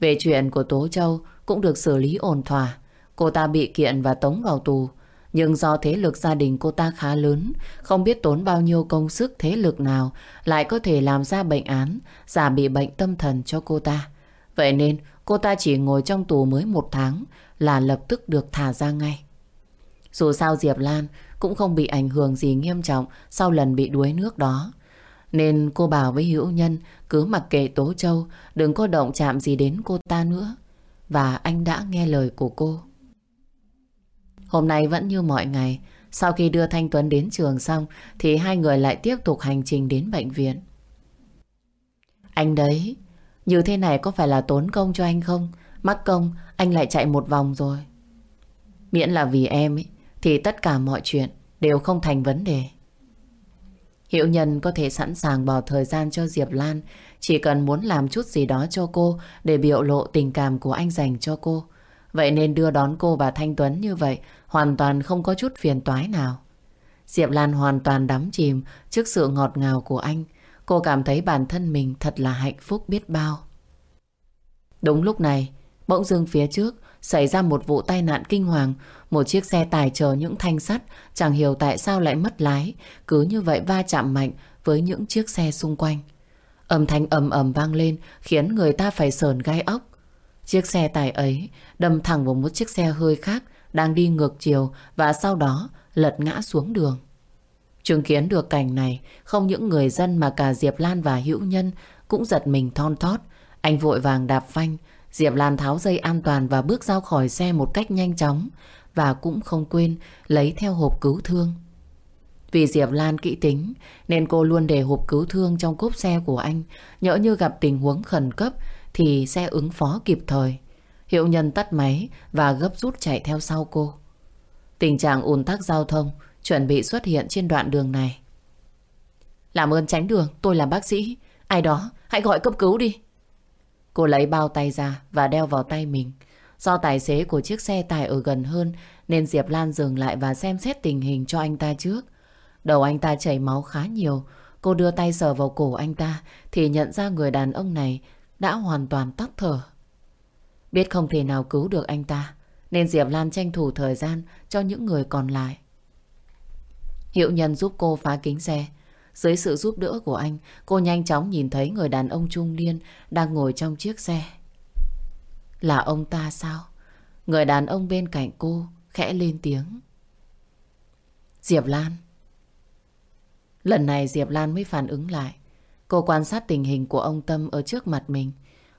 Về chuyện của Tố Châu cũng được xử lý ổn thỏa. Cô ta bị kiện và tống vào tù. Nhưng do thế lực gia đình cô ta khá lớn, không biết tốn bao nhiêu công sức thế lực nào lại có thể làm ra bệnh án, giả bị bệnh tâm thần cho cô ta. Vậy nên Cô ta chỉ ngồi trong tù mới một tháng là lập tức được thả ra ngay. Dù sao Diệp Lan cũng không bị ảnh hưởng gì nghiêm trọng sau lần bị đuối nước đó. Nên cô bảo với hữu nhân cứ mặc kệ Tố Châu đừng có động chạm gì đến cô ta nữa. Và anh đã nghe lời của cô. Hôm nay vẫn như mọi ngày, sau khi đưa Thanh Tuấn đến trường xong thì hai người lại tiếp tục hành trình đến bệnh viện. Anh đấy, như thế này có phải là tốn công cho anh không? Mắc công, anh lại chạy một vòng rồi. Miễn là vì em ấy, thì tất cả mọi chuyện đều không thành vấn đề. Hiệu nhân có thể sẵn sàng bỏ thời gian cho Diệp Lan, chỉ cần muốn làm chút gì đó cho cô để biểu lộ tình cảm của anh dành cho cô. Vậy nên đưa đón cô và Thanh Tuấn như vậy hoàn toàn không có chút phiền toái nào. Diệp Lan hoàn toàn đắm chìm trước sự ngọt ngào của anh. Cô cảm thấy bản thân mình thật là hạnh phúc biết bao. Đúng lúc này, bỗng dưng phía trước xảy ra một vụ tai nạn kinh hoàng. Một chiếc xe tải chở những thanh sắt chẳng hiểu tại sao lại mất lái. Cứ như vậy va chạm mạnh với những chiếc xe xung quanh. Âm thanh ầm ầm vang lên khiến người ta phải sờn gai ốc. Chiếc xe tải ấy đâm thẳng vào một chiếc xe hơi khác đang đi ngược chiều và sau đó lật ngã xuống đường. Chứng kiến được cảnh này, không những người dân mà cả Diệp Lan và Hữu Nhân cũng giật mình thon thót. Anh vội vàng đạp phanh, Diệp Lan tháo dây an toàn và bước ra khỏi xe một cách nhanh chóng và cũng không quên lấy theo hộp cứu thương. Vì Diệp Lan kỹ tính nên cô luôn để hộp cứu thương trong cốp xe của anh. Nhỡ như gặp tình huống khẩn cấp thì sẽ ứng phó kịp thời. Hiệu Nhân tắt máy và gấp rút chạy theo sau cô. Tình trạng ùn tắc giao thông chuẩn bị xuất hiện trên đoạn đường này. Làm ơn tránh đường, tôi là bác sĩ. Ai đó, hãy gọi cấp cứu đi. Cô lấy bao tay ra và đeo vào tay mình. Do tài xế của chiếc xe tải ở gần hơn nên Diệp Lan dừng lại và xem xét tình hình cho anh ta trước. Đầu anh ta chảy máu khá nhiều. Cô đưa tay sờ vào cổ anh ta thì nhận ra người đàn ông này đã hoàn toàn tắt thở. Biết không thể nào cứu được anh ta nên Diệp Lan tranh thủ thời gian cho những người còn lại. Hiệu nhân giúp cô phá kính xe. Dưới sự giúp đỡ của anh, cô nhanh chóng nhìn thấy người đàn ông trung niên đang ngồi trong chiếc xe. Là ông ta sao? Người đàn ông bên cạnh cô khẽ lên tiếng. Diệp Lan. Lần này Diệp Lan mới phản ứng lại. Cô quan sát tình hình của ông Tâm ở trước mặt mình.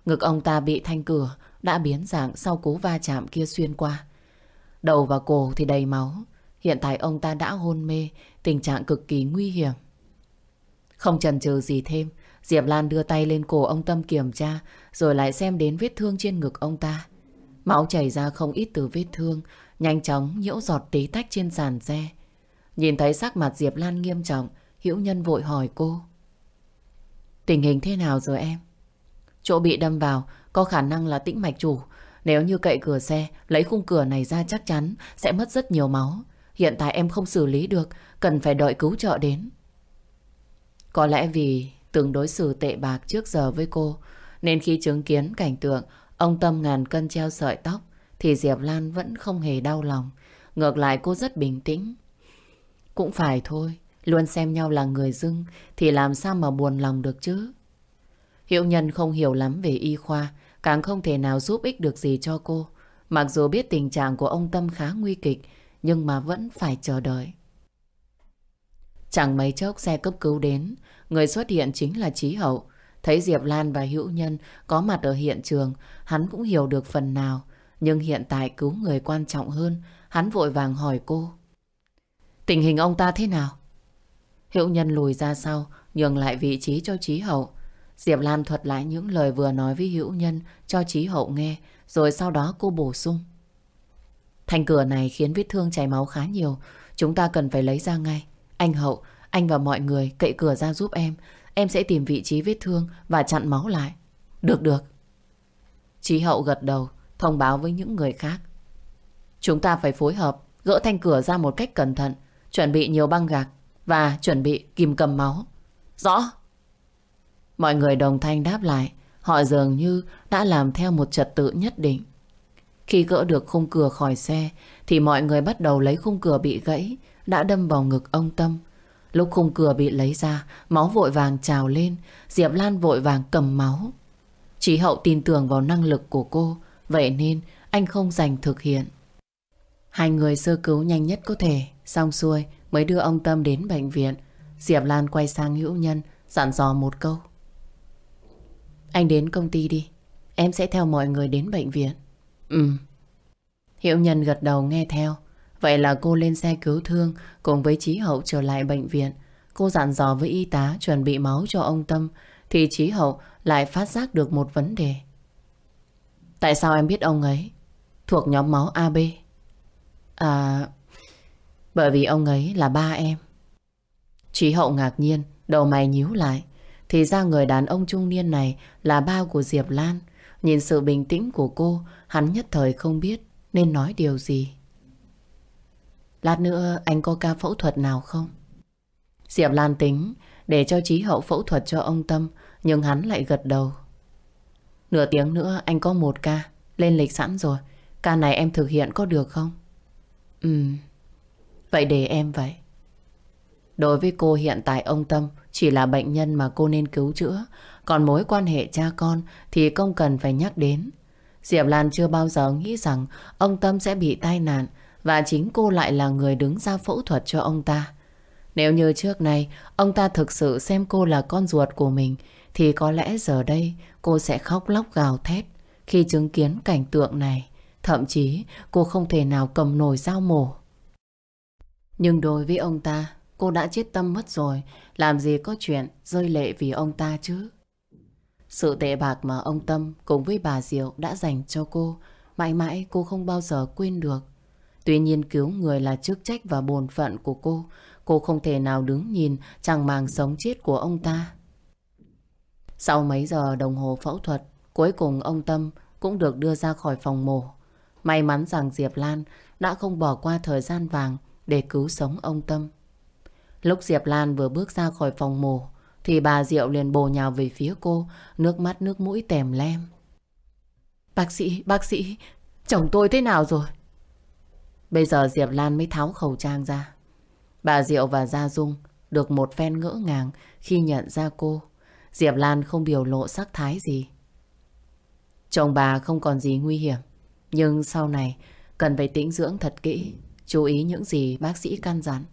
Ngực ông ta bị thanh cửa đã biến dạng sau cú va chạm kia xuyên qua. Đầu và cổ thì đầy máu. Hiện tại ông ta đã hôn mê, tình trạng cực kỳ nguy hiểm. Không chần chừ gì thêm, Diệp Lan đưa tay lên cổ ông Tâm kiểm tra, rồi lại xem đến vết thương trên ngực ông ta. Máu chảy ra không ít từ vết thương, nhanh chóng nhiễu giọt tí tách trên sàn xe. Nhìn thấy sắc mặt Diệp Lan nghiêm trọng, Hữu Nhân vội hỏi cô. Tình hình thế nào rồi em? Chỗ bị đâm vào có khả năng là tĩnh mạch chủ. Nếu như cậy cửa xe, lấy khung cửa này ra chắc chắn sẽ mất rất nhiều máu. Hiện tại em không xử lý được, cần phải đợi cứu trợ đến. Có lẽ vì từng đối xử tệ bạc trước giờ với cô, nên khi chứng kiến cảnh tượng ông Tâm ngàn cân treo sợi tóc, thì Diệp Lan vẫn không hề đau lòng. Ngược lại cô rất bình tĩnh. Cũng phải thôi, luôn xem nhau là người dưng thì làm sao mà buồn lòng được chứ. Hiệu nhân không hiểu lắm về y khoa, càng không thể nào giúp ích được gì cho cô. Mặc dù biết tình trạng của ông Tâm khá nguy kịch, nhưng mà vẫn phải chờ đợi. Chẳng mấy chốc xe cấp cứu đến, người xuất hiện chính là Trí Hậu. Thấy Diệp Lan và Hữu Nhân có mặt ở hiện trường, hắn cũng hiểu được phần nào. Nhưng hiện tại cứu người quan trọng hơn, hắn vội vàng hỏi cô. Tình hình ông ta thế nào? Hữu Nhân lùi ra sau, nhường lại vị trí cho Trí Hậu. Diệp Lan thuật lại những lời vừa nói với Hữu Nhân cho Trí Hậu nghe, rồi sau đó cô bổ sung. Thành cửa này khiến vết thương chảy máu khá nhiều, chúng ta cần phải lấy ra ngay. Anh Hậu, anh và mọi người cậy cửa ra giúp em, em sẽ tìm vị trí vết thương và chặn máu lại. Được được. Chí Hậu gật đầu, thông báo với những người khác. Chúng ta phải phối hợp, gỡ thanh cửa ra một cách cẩn thận, chuẩn bị nhiều băng gạc và chuẩn bị kìm cầm máu. Rõ. Mọi người đồng thanh đáp lại, họ dường như đã làm theo một trật tự nhất định. Khi gỡ được khung cửa khỏi xe, thì mọi người bắt đầu lấy khung cửa bị gãy, đã đâm vào ngực ông Tâm. Lúc khung cửa bị lấy ra, máu vội vàng trào lên, Diệp Lan vội vàng cầm máu. Chị Hậu tin tưởng vào năng lực của cô, vậy nên anh không dành thực hiện. Hai người sơ cứu nhanh nhất có thể, xong xuôi mới đưa ông Tâm đến bệnh viện. Diệp Lan quay sang hữu nhân, dặn dò một câu. Anh đến công ty đi, em sẽ theo mọi người đến bệnh viện. Ừ. Hiệu nhân gật đầu nghe theo. Vậy là cô lên xe cứu thương cùng với Trí Hậu trở lại bệnh viện. Cô dặn dò với y tá chuẩn bị máu cho ông Tâm thì Trí Hậu lại phát giác được một vấn đề. Tại sao em biết ông ấy thuộc nhóm máu AB? À, bởi vì ông ấy là ba em. Trí Hậu ngạc nhiên, đầu mày nhíu lại. Thì ra người đàn ông trung niên này là ba của Diệp Lan. Nhìn sự bình tĩnh của cô, hắn nhất thời không biết nên nói điều gì. Lát nữa anh có ca phẫu thuật nào không? Diệp Lan tính để cho Trí Hậu phẫu thuật cho ông Tâm, nhưng hắn lại gật đầu. Nửa tiếng nữa anh có một ca, lên lịch sẵn rồi. Ca này em thực hiện có được không? Ừ, vậy để em vậy. Đối với cô hiện tại ông Tâm chỉ là bệnh nhân mà cô nên cứu chữa. Còn mối quan hệ cha con thì không cần phải nhắc đến. Diệp Lan chưa bao giờ nghĩ rằng ông Tâm sẽ bị tai nạn và chính cô lại là người đứng ra phẫu thuật cho ông ta. Nếu như trước này ông ta thực sự xem cô là con ruột của mình thì có lẽ giờ đây cô sẽ khóc lóc gào thét khi chứng kiến cảnh tượng này. Thậm chí cô không thể nào cầm nổi dao mổ. Nhưng đối với ông ta, cô đã chết tâm mất rồi, làm gì có chuyện rơi lệ vì ông ta chứ. Sự tệ bạc mà ông Tâm cùng với bà Diệu đã dành cho cô mãi mãi cô không bao giờ quên được. Tuy nhiên cứu người là chức trách và bổn phận của cô. Cô không thể nào đứng nhìn chẳng màng sống chết của ông ta. Sau mấy giờ đồng hồ phẫu thuật, cuối cùng ông Tâm cũng được đưa ra khỏi phòng mổ. May mắn rằng Diệp Lan đã không bỏ qua thời gian vàng để cứu sống ông Tâm. Lúc Diệp Lan vừa bước ra khỏi phòng mổ, thì bà Diệu liền bồ nhào về phía cô, nước mắt nước mũi tèm lem. Bác sĩ, bác sĩ, chồng tôi thế nào rồi? Bây giờ Diệp Lan mới tháo khẩu trang ra. Bà Diệu và Gia Dung được một phen ngỡ ngàng khi nhận ra cô. Diệp Lan không biểu lộ sắc thái gì. Chồng bà không còn gì nguy hiểm. Nhưng sau này cần phải tĩnh dưỡng thật kỹ. Chú ý những gì bác sĩ căn dặn.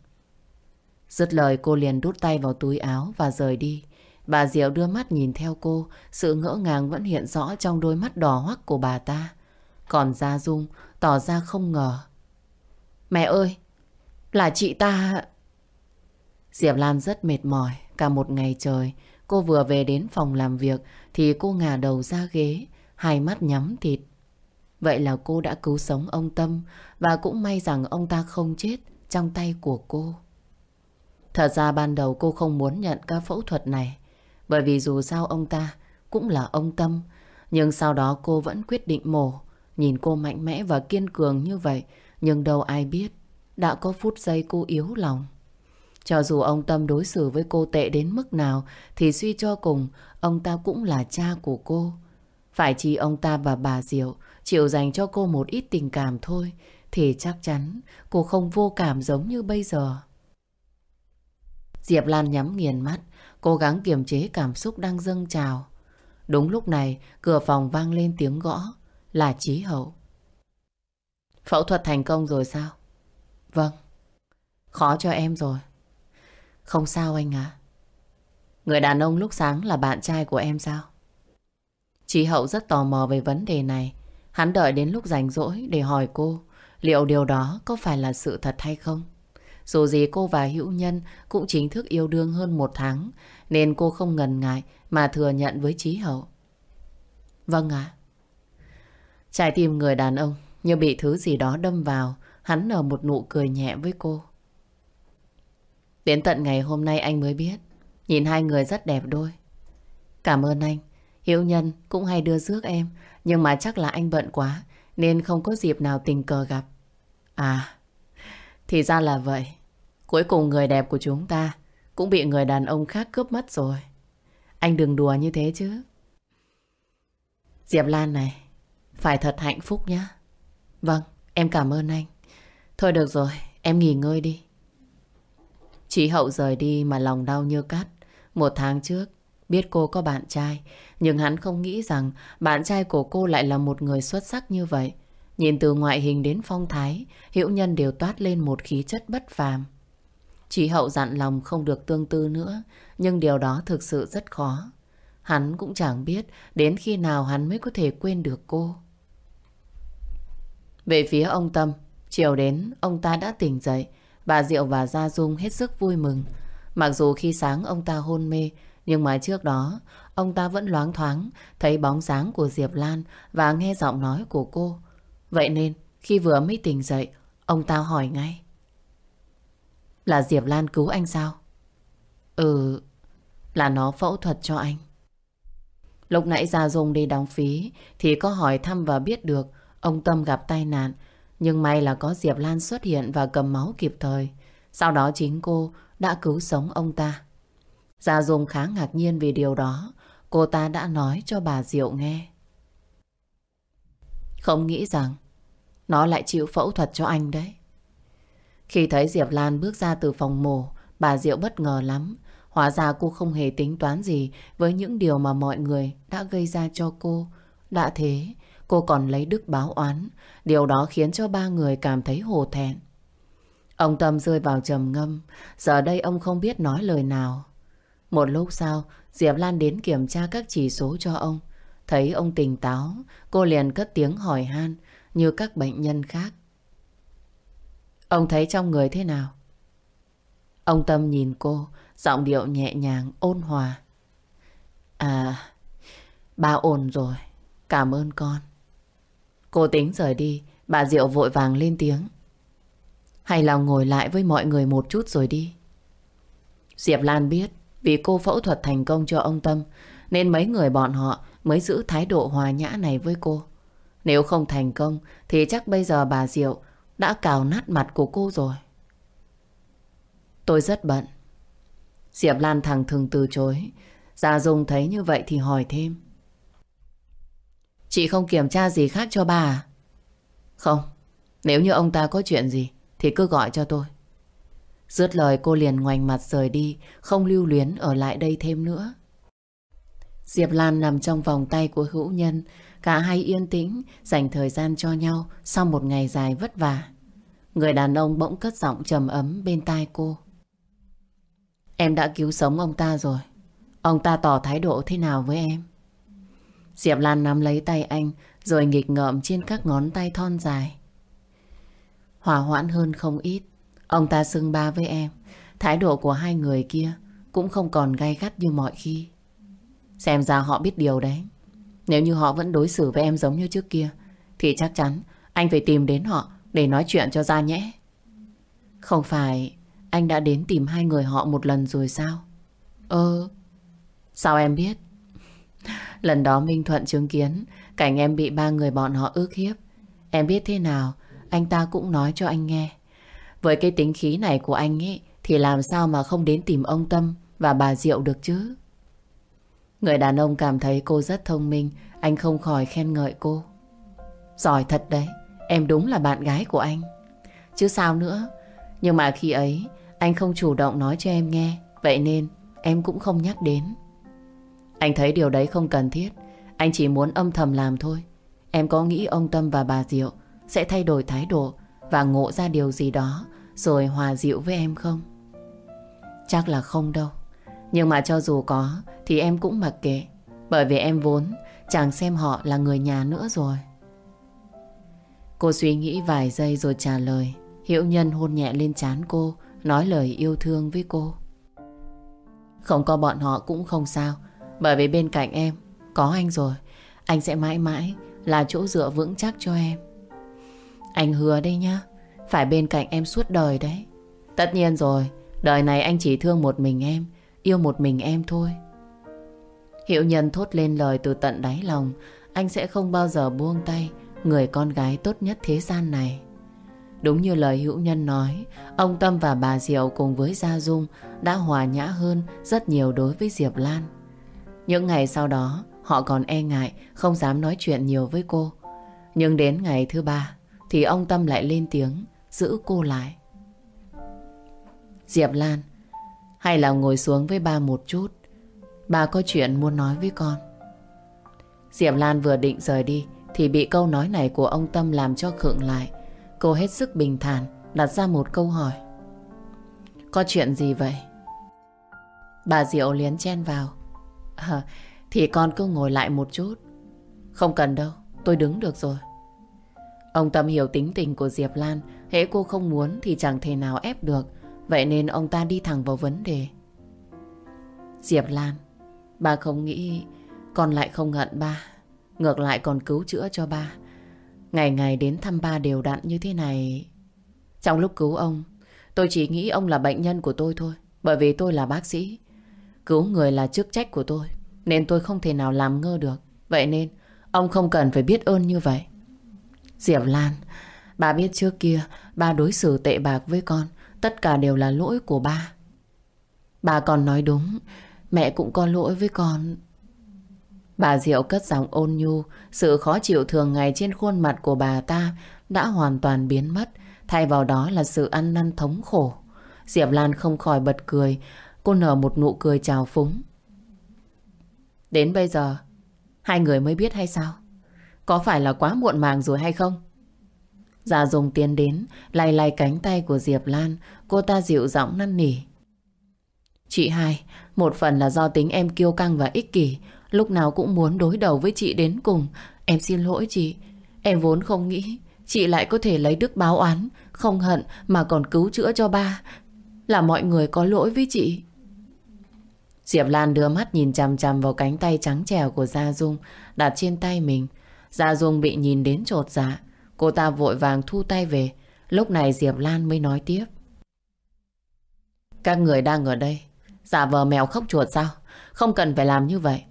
Dứt lời cô liền đút tay vào túi áo và rời đi. Bà Diệu đưa mắt nhìn theo cô, sự ngỡ ngàng vẫn hiện rõ trong đôi mắt đỏ hoắc của bà ta. Còn Gia Dung tỏ ra không ngờ. Mẹ ơi, là chị ta... Diệp Lan rất mệt mỏi, cả một ngày trời. Cô vừa về đến phòng làm việc thì cô ngả đầu ra ghế, hai mắt nhắm thịt. Vậy là cô đã cứu sống ông Tâm và cũng may rằng ông ta không chết trong tay của cô. Thật ra ban đầu cô không muốn nhận ca phẫu thuật này bởi vì dù sao ông ta cũng là ông Tâm nhưng sau đó cô vẫn quyết định mổ Nhìn cô mạnh mẽ và kiên cường như vậy nhưng đâu ai biết đã có phút giây cô yếu lòng. Cho dù ông Tâm đối xử với cô tệ đến mức nào thì suy cho cùng ông ta cũng là cha của cô. Phải chỉ ông ta và bà Diệu chịu dành cho cô một ít tình cảm thôi thì chắc chắn cô không vô cảm giống như bây giờ. Diệp Lan nhắm nghiền mắt, cố gắng kiềm chế cảm xúc đang dâng trào. Đúng lúc này, cửa phòng vang lên tiếng gõ, là Chí Hậu. Phẫu thuật thành công rồi sao? Vâng. Khó cho em rồi. Không sao anh ạ. Người đàn ông lúc sáng là bạn trai của em sao? Chị Hậu rất tò mò về vấn đề này. Hắn đợi đến lúc rảnh rỗi để hỏi cô liệu điều đó có phải là sự thật hay không. Dù gì cô và Hữu Nhân cũng chính thức yêu đương hơn một tháng, nên cô không ngần ngại mà thừa nhận với Chí Hậu. Vâng ạ. Trái tim người đàn ông như bị thứ gì đó đâm vào hắn nở một nụ cười nhẹ với cô. Đến tận ngày hôm nay anh mới biết nhìn hai người rất đẹp đôi. Cảm ơn anh. Hiếu Nhân cũng hay đưa rước em nhưng mà chắc là anh bận quá nên không có dịp nào tình cờ gặp. À, thì ra là vậy. Cuối cùng người đẹp của chúng ta cũng bị người đàn ông khác cướp mất rồi. Anh đừng đùa như thế chứ. Diệp Lan này, phải thật hạnh phúc nhá. Vâng, em cảm ơn anh. Thôi được rồi, em nghỉ ngơi đi. Chị Hậu rời đi mà lòng đau như cắt. Một tháng trước, biết cô có bạn trai, nhưng hắn không nghĩ rằng bạn trai của cô lại là một người xuất sắc như vậy. Nhìn từ ngoại hình đến phong thái, hữu Nhân đều toát lên một khí chất bất phàm. Chị Hậu dặn lòng không được tương tư nữa, nhưng điều đó thực sự rất khó. Hắn cũng chẳng biết đến khi nào hắn mới có thể quên được cô. Về phía ông Tâm, chiều đến ông ta đã tỉnh dậy, bà Diệu và Gia Dung hết sức vui mừng. Mặc dù khi sáng ông ta hôn mê, nhưng mà trước đó ông ta vẫn loáng thoáng thấy bóng dáng của Diệp Lan và nghe giọng nói của cô. Vậy nên khi vừa mới tỉnh dậy, ông ta hỏi ngay. Là Diệp Lan cứu anh sao? Ừ, là nó phẫu thuật cho anh. Lúc nãy Gia Dung đi đóng phí thì có hỏi thăm và biết được ông Tâm gặp tai nạn. Nhưng may là có Diệp Lan xuất hiện và cầm máu kịp thời. Sau đó chính cô đã cứu sống ông ta. Gia Dung khá ngạc nhiên vì điều đó. Cô ta đã nói cho bà Diệu nghe. Không nghĩ rằng nó lại chịu phẫu thuật cho anh đấy. Khi thấy Diệp Lan bước ra từ phòng mổ, bà Diệu bất ngờ lắm. Hóa ra cô không hề tính toán gì với những điều mà mọi người đã gây ra cho cô. Đã thế, cô còn lấy đức báo oán. Điều đó khiến cho ba người cảm thấy hổ thẹn. Ông Tâm rơi vào trầm ngâm. Giờ đây ông không biết nói lời nào. Một lúc sau, Diệp Lan đến kiểm tra các chỉ số cho ông. Thấy ông tỉnh táo, cô liền cất tiếng hỏi han như các bệnh nhân khác. Ông thấy trong người thế nào? Ông Tâm nhìn cô, giọng điệu nhẹ nhàng, ôn hòa. À, ba ổn rồi, cảm ơn con. Cô tính rời đi, bà Diệu vội vàng lên tiếng. Hay là ngồi lại với mọi người một chút rồi đi. Diệp Lan biết vì cô phẫu thuật thành công cho ông Tâm nên mấy người bọn họ mới giữ thái độ hòa nhã này với cô. Nếu không thành công thì chắc bây giờ bà Diệu đã cào nát mặt của cô rồi. Tôi rất bận. Diệp Lan thẳng thừng từ chối. Gia Dung thấy như vậy thì hỏi thêm. Chị không kiểm tra gì khác cho bà à? Không. Nếu như ông ta có chuyện gì thì cứ gọi cho tôi. Dứt lời cô liền ngoảnh mặt rời đi, không lưu luyến ở lại đây thêm nữa. Diệp Lan nằm trong vòng tay của hữu nhân, cả hai yên tĩnh, dành thời gian cho nhau sau một ngày dài vất vả. Người đàn ông bỗng cất giọng trầm ấm bên tai cô. Em đã cứu sống ông ta rồi. Ông ta tỏ thái độ thế nào với em? Diệp Lan nắm lấy tay anh rồi nghịch ngợm trên các ngón tay thon dài. Hòa hoãn hơn không ít. Ông ta xưng ba với em. Thái độ của hai người kia cũng không còn gay gắt như mọi khi. Xem ra họ biết điều đấy. Nếu như họ vẫn đối xử với em giống như trước kia thì chắc chắn anh phải tìm đến họ để nói chuyện cho ra nhé. Không phải anh đã đến tìm hai người họ một lần rồi sao? Ơ, sao em biết? Lần đó Minh Thuận chứng kiến cảnh em bị ba người bọn họ ước hiếp. Em biết thế nào, anh ta cũng nói cho anh nghe. Với cái tính khí này của anh ấy thì làm sao mà không đến tìm ông Tâm và bà Diệu được chứ? Người đàn ông cảm thấy cô rất thông minh, anh không khỏi khen ngợi cô. Giỏi thật đấy, em đúng là bạn gái của anh. Chứ sao nữa, nhưng mà khi ấy anh không chủ động nói cho em nghe, vậy nên em cũng không nhắc đến. Anh thấy điều đấy không cần thiết, anh chỉ muốn âm thầm làm thôi. Em có nghĩ ông Tâm và bà Diệu sẽ thay đổi thái độ và ngộ ra điều gì đó rồi hòa dịu với em không? Chắc là không đâu. Nhưng mà cho dù có thì em cũng mặc kệ. Bởi vì em vốn chẳng xem họ là người nhà nữa rồi. Cô suy nghĩ vài giây rồi trả lời. hiệu nhân hôn nhẹ lên trán cô, nói lời yêu thương với cô. Không có bọn họ cũng không sao. Bởi vì bên cạnh em có anh rồi. Anh sẽ mãi mãi là chỗ dựa vững chắc cho em. Anh hứa đây nhá. Phải bên cạnh em suốt đời đấy. Tất nhiên rồi, đời này anh chỉ thương một mình em, yêu một mình em thôi. Hiệu nhân thốt lên lời từ tận đáy lòng, anh sẽ không bao giờ buông tay người con gái tốt nhất thế gian này. Đúng như lời hữu nhân nói, ông Tâm và bà Diệu cùng với Gia Dung đã hòa nhã hơn rất nhiều đối với Diệp Lan. Những ngày sau đó, họ còn e ngại, không dám nói chuyện nhiều với cô. Nhưng đến ngày thứ ba, thì ông Tâm lại lên tiếng, giữ cô lại. Diệp Lan, hay là ngồi xuống với ba một chút. Bà có chuyện muốn nói với con. Diệp Lan vừa định rời đi thì bị câu nói này của ông Tâm làm cho khựng lại. Cô hết sức bình thản đặt ra một câu hỏi. Có chuyện gì vậy? Bà Diệu liến chen vào. À, thì con cứ ngồi lại một chút. Không cần đâu, tôi đứng được rồi. Ông Tâm hiểu tính tình của Diệp Lan, hễ cô không muốn thì chẳng thể nào ép được, vậy nên ông ta đi thẳng vào vấn đề. Diệp Lan, ba không nghĩ con lại không hận ba, ngược lại còn cứu chữa cho ba. Ngày ngày đến thăm ba đều đặn như thế này. Trong lúc cứu ông, tôi chỉ nghĩ ông là bệnh nhân của tôi thôi, bởi vì tôi là bác sĩ. Cứu người là chức trách của tôi, nên tôi không thể nào làm ngơ được. Vậy nên, ông không cần phải biết ơn như vậy. Diệp Lan, bà biết trước kia ba đối xử tệ bạc với con, tất cả đều là lỗi của ba. Bà còn nói đúng, mẹ cũng có lỗi với con. Bà Diệu cất giọng ôn nhu, sự khó chịu thường ngày trên khuôn mặt của bà ta đã hoàn toàn biến mất, thay vào đó là sự ăn năn thống khổ. Diệp Lan không khỏi bật cười, cô nở một nụ cười chào phúng. Đến bây giờ, hai người mới biết hay sao? Có phải là quá muộn màng rồi hay không? Dạ dùng tiến đến, lay lay cánh tay của Diệp Lan, cô ta dịu giọng năn nỉ. Chị hai, một phần là do tính em kiêu căng và ích kỷ, lúc nào cũng muốn đối đầu với chị đến cùng. Em xin lỗi chị, em vốn không nghĩ chị lại có thể lấy đức báo oán, không hận mà còn cứu chữa cho ba. Là mọi người có lỗi với chị. Diệp Lan đưa mắt nhìn chằm chằm vào cánh tay trắng trèo của Gia Dung, đặt trên tay mình. Gia Dung bị nhìn đến trột dạ. Cô ta vội vàng thu tay về. Lúc này Diệp Lan mới nói tiếp. Các người đang ở đây. Giả vờ mèo khóc chuột sao? Không cần phải làm như vậy.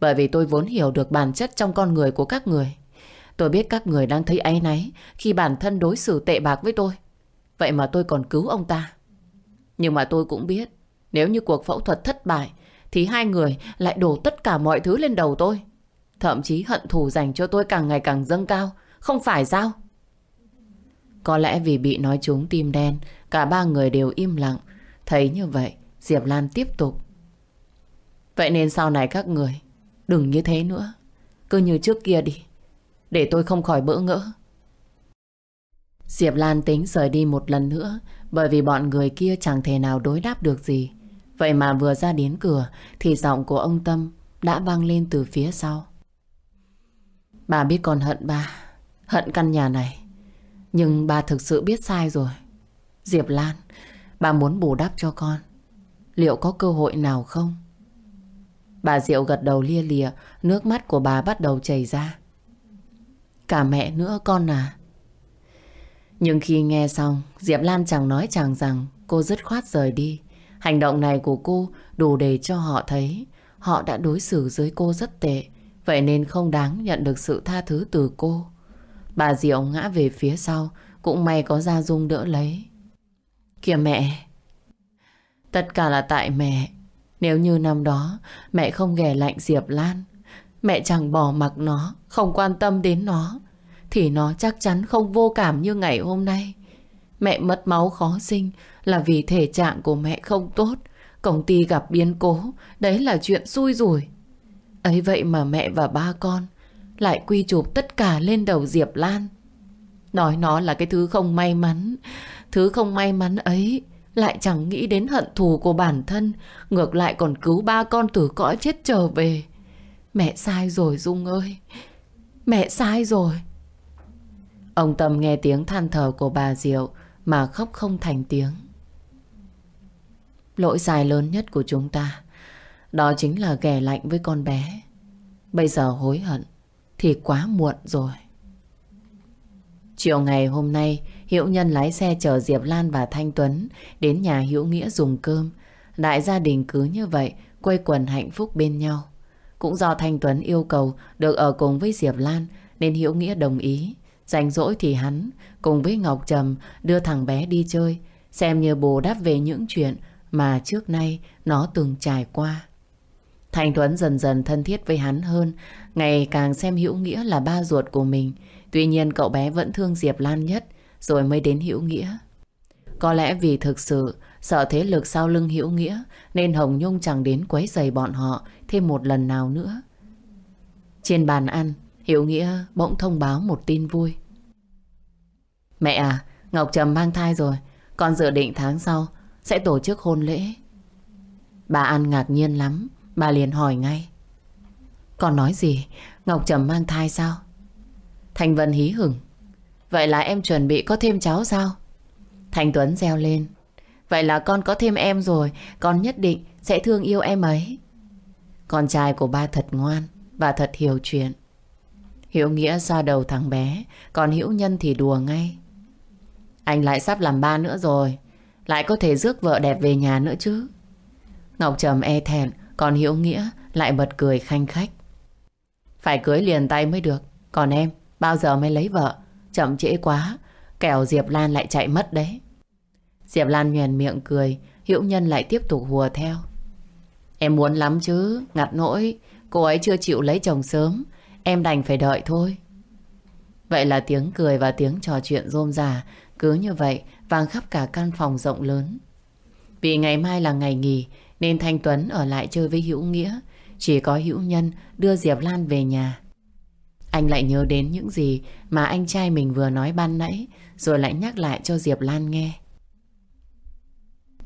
Bởi vì tôi vốn hiểu được bản chất trong con người của các người. Tôi biết các người đang thấy áy náy khi bản thân đối xử tệ bạc với tôi. Vậy mà tôi còn cứu ông ta. Nhưng mà tôi cũng biết nếu như cuộc phẫu thuật thất bại thì hai người lại đổ tất cả mọi thứ lên đầu tôi. Thậm chí hận thù dành cho tôi càng ngày càng dâng cao. Không phải sao? Có lẽ vì bị nói trúng tim đen, cả ba người đều im lặng. Thấy như vậy, Diệp Lan tiếp tục. Vậy nên sau này các người đừng như thế nữa. Cứ như trước kia đi. Để tôi không khỏi bỡ ngỡ. Diệp Lan tính rời đi một lần nữa bởi vì bọn người kia chẳng thể nào đối đáp được gì. Vậy mà vừa ra đến cửa thì giọng của ông Tâm đã vang lên từ phía sau. Bà biết con hận ba, hận căn nhà này. Nhưng bà thực sự biết sai rồi. Diệp Lan, bà muốn bù đắp cho con. Liệu có cơ hội nào không? Bà Diệu gật đầu lia lìa, nước mắt của bà bắt đầu chảy ra. Cả mẹ nữa con à. Nhưng khi nghe xong, Diệp Lan chẳng nói chẳng rằng cô dứt khoát rời đi. Hành động này của cô đủ để cho họ thấy họ đã đối xử với cô rất tệ. Vậy nên không đáng nhận được sự tha thứ từ cô. Bà Diệu ngã về phía sau, cũng may có Gia Dung đỡ lấy. Kìa mẹ, tất cả là tại mẹ. Nếu như năm đó mẹ không ghẻ lạnh Diệp Lan, mẹ chẳng bỏ mặc nó, không quan tâm đến nó, thì nó chắc chắn không vô cảm như ngày hôm nay. Mẹ mất máu khó sinh là vì thể trạng của mẹ không tốt. Công ty gặp biến cố, đấy là chuyện xui rủi. Ấy vậy mà mẹ và ba con lại quy chụp tất cả lên đầu Diệp Lan. Nói nó là cái thứ không may mắn. Thứ không may mắn ấy lại chẳng nghĩ đến hận thù của bản thân. Ngược lại còn cứu ba con từ cõi chết trở về. Mẹ sai rồi Dung ơi. Mẹ sai rồi. Ông Tâm nghe tiếng than thở của bà Diệu mà khóc không thành tiếng. Lỗi dài lớn nhất của chúng ta đó chính là ghẻ lạnh với con bé. Bây giờ hối hận thì quá muộn rồi. Chiều ngày hôm nay, Hiễu Nhân lái xe chở Diệp Lan và Thanh Tuấn đến nhà Hiễu Nghĩa dùng cơm. Đại gia đình cứ như vậy, quây quần hạnh phúc bên nhau. Cũng do Thanh Tuấn yêu cầu được ở cùng với Diệp Lan nên Hiễu Nghĩa đồng ý. Rảnh rỗi thì hắn cùng với Ngọc Trầm đưa thằng bé đi chơi, xem như bù đắp về những chuyện mà trước nay nó từng trải qua. Thành Tuấn dần dần thân thiết với hắn hơn, ngày càng xem Hữu Nghĩa là ba ruột của mình. Tuy nhiên cậu bé vẫn thương Diệp Lan nhất, rồi mới đến Hữu Nghĩa. Có lẽ vì thực sự sợ thế lực sau lưng Hữu Nghĩa, nên Hồng Nhung chẳng đến quấy giày bọn họ thêm một lần nào nữa. Trên bàn ăn, Hữu Nghĩa bỗng thông báo một tin vui. Mẹ à, Ngọc Trầm mang thai rồi, con dự định tháng sau sẽ tổ chức hôn lễ. Bà An ngạc nhiên lắm, Bà liền hỏi ngay. Còn nói gì? Ngọc Trầm mang thai sao? Thành Vân hí hửng. Vậy là em chuẩn bị có thêm cháu sao? Thành Tuấn reo lên. Vậy là con có thêm em rồi. Con nhất định sẽ thương yêu em ấy. Con trai của ba thật ngoan. Và thật hiểu chuyện. Hiểu Nghĩa xoa đầu thằng bé. Còn Hiểu Nhân thì đùa ngay. Anh lại sắp làm ba nữa rồi Lại có thể rước vợ đẹp về nhà nữa chứ Ngọc Trầm e thẹn còn Hiếu Nghĩa lại bật cười khanh khách. Phải cưới liền tay mới được. Còn em, bao giờ mới lấy vợ? Chậm trễ quá, kẻo Diệp Lan lại chạy mất đấy. Diệp Lan nhoèn miệng cười, Hiễu Nhân lại tiếp tục hùa theo. Em muốn lắm chứ, ngặt nỗi, cô ấy chưa chịu lấy chồng sớm, em đành phải đợi thôi. Vậy là tiếng cười và tiếng trò chuyện rôm rà, cứ như vậy vang khắp cả căn phòng rộng lớn. Vì ngày mai là ngày nghỉ, nên Thanh Tuấn ở lại chơi với Hữu Nghĩa. Chỉ có Hữu Nhân đưa Diệp Lan về nhà. Anh lại nhớ đến những gì Mà anh trai mình vừa nói ban nãy Rồi lại nhắc lại cho Diệp Lan nghe.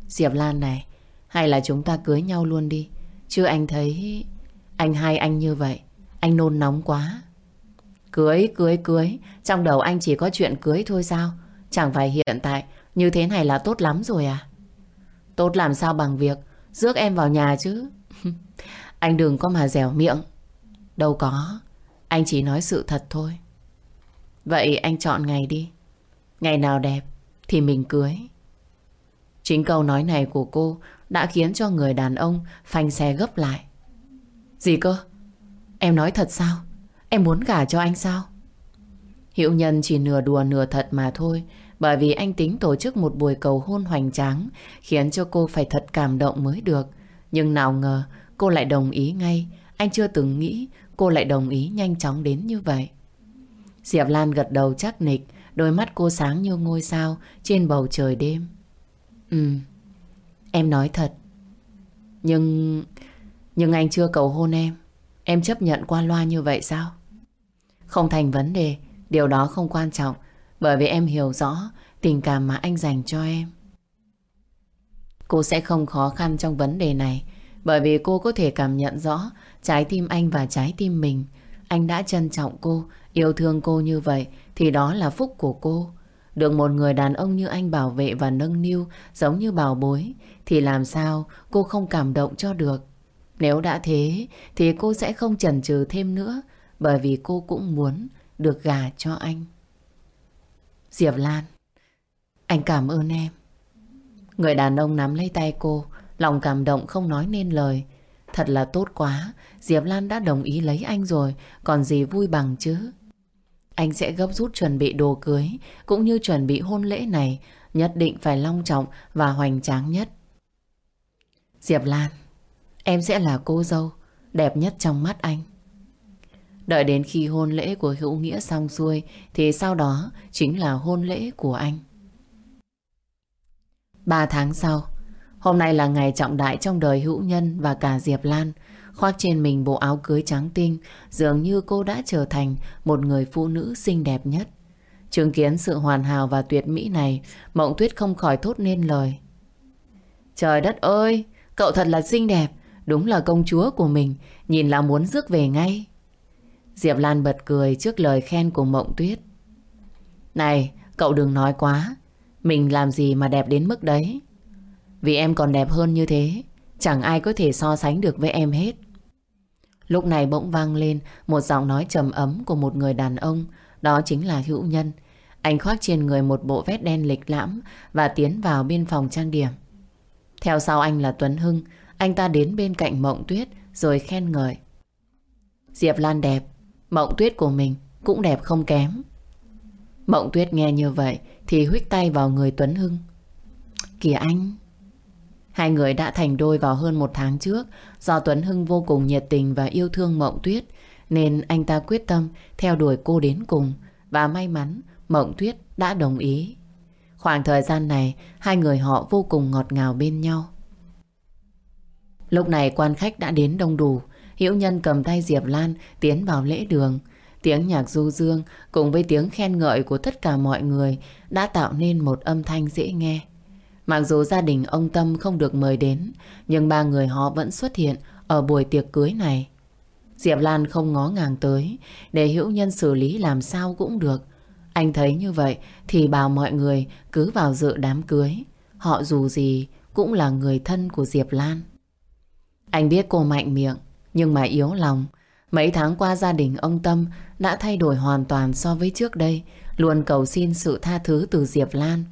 Diệp Lan này Hay là chúng ta cưới nhau luôn đi. Chứ anh thấy Anh hai anh như vậy Anh nôn nóng quá. Cưới, cưới, cưới Trong đầu anh chỉ có chuyện cưới thôi sao? Chẳng phải hiện tại, Như thế này là tốt lắm rồi à Tốt làm sao bằng việc Rước em vào nhà chứ Anh đừng có mà dẻo miệng Đâu có, Anh chỉ nói sự thật thôi. Vậy anh chọn ngày đi. Ngày nào đẹp thì mình cưới. Chính câu nói này của cô đã khiến cho người đàn ông phanh xe gấp lại. Gì cơ? Em nói thật sao? Em muốn gả cho anh sao? Hiệu nhân chỉ nửa đùa nửa thật mà thôi bởi vì anh tính tổ chức một buổi cầu hôn hoành tráng khiến cho cô phải thật cảm động mới được. Nhưng nào ngờ cô lại đồng ý ngay. Anh chưa từng nghĩ cô lại đồng ý nhanh chóng đến như vậy. Diệp Lan gật đầu chắc nịch, đôi mắt cô sáng như ngôi sao trên bầu trời đêm. Ừ, em nói thật. Nhưng... Nhưng anh chưa cầu hôn em. Em chấp nhận qua loa như vậy sao? Không thành vấn đề, điều đó không quan trọng. Bởi vì em hiểu rõ tình cảm mà anh dành cho em. Cô sẽ không khó khăn trong vấn đề này. Bởi vì cô có thể cảm nhận rõ trái tim anh và trái tim mình. Anh đã trân trọng cô, yêu thương cô như vậy thì đó là phúc của cô. Được một người đàn ông như anh bảo vệ và nâng niu giống như bảo bối thì làm sao cô không cảm động cho được. Nếu đã thế thì cô sẽ không chần chừ thêm nữa bởi vì cô cũng muốn được gà cho anh. Diệp Lan, anh cảm ơn em. Người đàn ông nắm lấy tay cô, lòng cảm động không nói nên lời. Thật là tốt quá, Diệp Lan đã đồng ý lấy anh rồi, còn gì vui bằng chứ. Anh sẽ gấp rút chuẩn bị đồ cưới, cũng như chuẩn bị hôn lễ này, nhất định phải long trọng và hoành tráng nhất. Diệp Lan, em sẽ là cô dâu, đẹp nhất trong mắt anh. Đợi đến khi hôn lễ của Hữu Nghĩa xong xuôi thì sau đó chính là hôn lễ của anh. Ba tháng sau, hôm nay là ngày trọng đại trong đời Hữu Nhân và cả Diệp Lan. Khoác trên mình bộ áo cưới trắng tinh, dường như cô đã trở thành một người phụ nữ xinh đẹp nhất. Chứng kiến sự hoàn hảo và tuyệt mỹ này, Mộng Tuyết không khỏi thốt nên lời. Trời đất ơi, cậu thật là xinh đẹp, đúng là công chúa của mình, nhìn là muốn rước về ngay. Diệp Lan bật cười trước lời khen của Mộng Tuyết. Này, cậu đừng nói quá. Mình làm gì mà đẹp đến mức đấy. Vì em còn đẹp hơn như thế, chẳng ai có thể so sánh được với em hết. Lúc này bỗng vang lên một giọng nói trầm ấm của một người đàn ông, đó chính là Hữu Nhân. Anh khoác trên người một bộ vest đen lịch lãm và tiến vào bên phòng trang điểm. Theo sau anh là Tuấn Hưng, anh ta đến bên cạnh Mộng Tuyết rồi khen ngợi. Diệp Lan đẹp, Mộng tuyết của mình cũng đẹp không kém. Mộng tuyết nghe như vậy thì huých tay vào người Tuấn Hưng. Kìa anh! Hai người đã thành đôi vào hơn một tháng trước do Tuấn Hưng vô cùng nhiệt tình và yêu thương Mộng Tuyết, nên anh ta quyết tâm theo đuổi cô đến cùng và may mắn, Mộng Tuyết đã đồng ý. Khoảng thời gian này, hai người họ vô cùng ngọt ngào bên nhau. Lúc này quan khách đã đến đông đủ Hiễu Nhân cầm tay Diệp Lan tiến vào lễ đường. Tiếng nhạc du dương cùng với tiếng khen ngợi của tất cả mọi người đã tạo nên một âm thanh dễ nghe. Mặc dù gia đình ông Tâm không được mời đến, nhưng ba người họ vẫn xuất hiện ở buổi tiệc cưới này. Diệp Lan không ngó ngàng tới, để Hữu Nhân xử lý làm sao cũng được. Anh thấy như vậy thì bảo mọi người cứ vào dự đám cưới. Họ dù gì cũng là người thân của Diệp Lan. Anh biết cô mạnh miệng, nhưng mà yếu lòng. Mấy tháng qua gia đình ông Tâm Đã thay đổi hoàn toàn so với trước đây, Luôn cầu xin sự tha thứ từ Diệp Lan.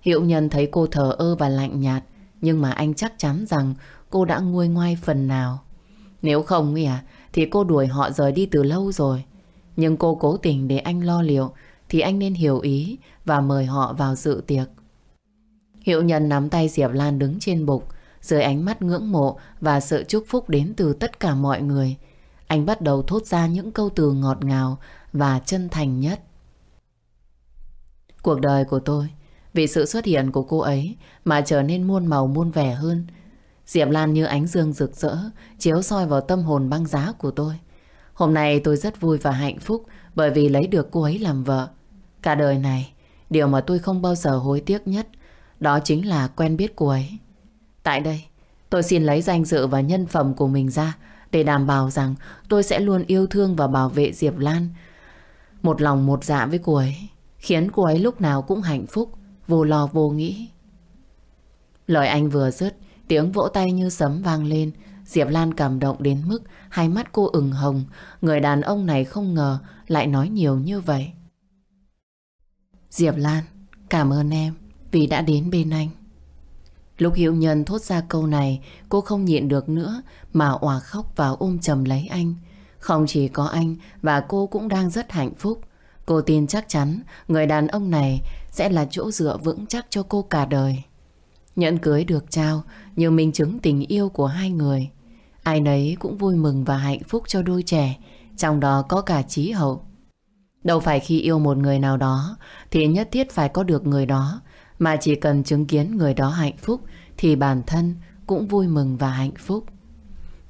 Hiệu nhân thấy cô thờ ơ và lạnh nhạt, Nhưng mà anh chắc chắn rằng Cô đã nguôi ngoai phần nào. Nếu không à Thì cô đuổi họ rời đi từ lâu rồi. Nhưng cô cố tình để anh lo liệu, Thì anh nên hiểu ý Và mời họ vào dự tiệc. Hiệu nhân nắm tay Diệp Lan đứng trên bục dưới ánh mắt ngưỡng mộ và sự chúc phúc đến từ tất cả mọi người, anh bắt đầu thốt ra những câu từ ngọt ngào và chân thành nhất. Cuộc đời của tôi, vì sự xuất hiện của cô ấy mà trở nên muôn màu muôn vẻ hơn. Diệp Lan như ánh dương rực rỡ, chiếu soi vào tâm hồn băng giá của tôi. Hôm nay tôi rất vui và hạnh phúc bởi vì lấy được cô ấy làm vợ. Cả đời này, điều mà tôi không bao giờ hối tiếc nhất đó chính là quen biết cô ấy. Tại đây, tôi xin lấy danh dự và nhân phẩm của mình ra để đảm bảo rằng tôi sẽ luôn yêu thương và bảo vệ Diệp Lan. Một lòng một dạ với cô ấy, khiến cô ấy lúc nào cũng hạnh phúc, vô lo vô nghĩ. Lời anh vừa dứt, tiếng vỗ tay như sấm vang lên, Diệp Lan cảm động đến mức hai mắt cô ửng hồng. Người đàn ông này không ngờ lại nói nhiều như vậy. Diệp Lan, cảm ơn em vì đã đến bên anh. Lúc Hiệu Nhân thốt ra câu này, cô không nhịn được nữa mà òa khóc và ôm chầm lấy anh. Không chỉ có anh và cô cũng đang rất hạnh phúc. Cô tin chắc chắn người đàn ông này sẽ là chỗ dựa vững chắc cho cô cả đời. Nhẫn cưới được trao như minh chứng tình yêu của hai người. Ai nấy cũng vui mừng và hạnh phúc cho đôi trẻ, trong đó có cả trí hậu. Đâu phải khi yêu một người nào đó thì nhất thiết phải có được người đó, mà chỉ cần chứng kiến người đó hạnh phúc thì bản thân cũng vui mừng và hạnh phúc.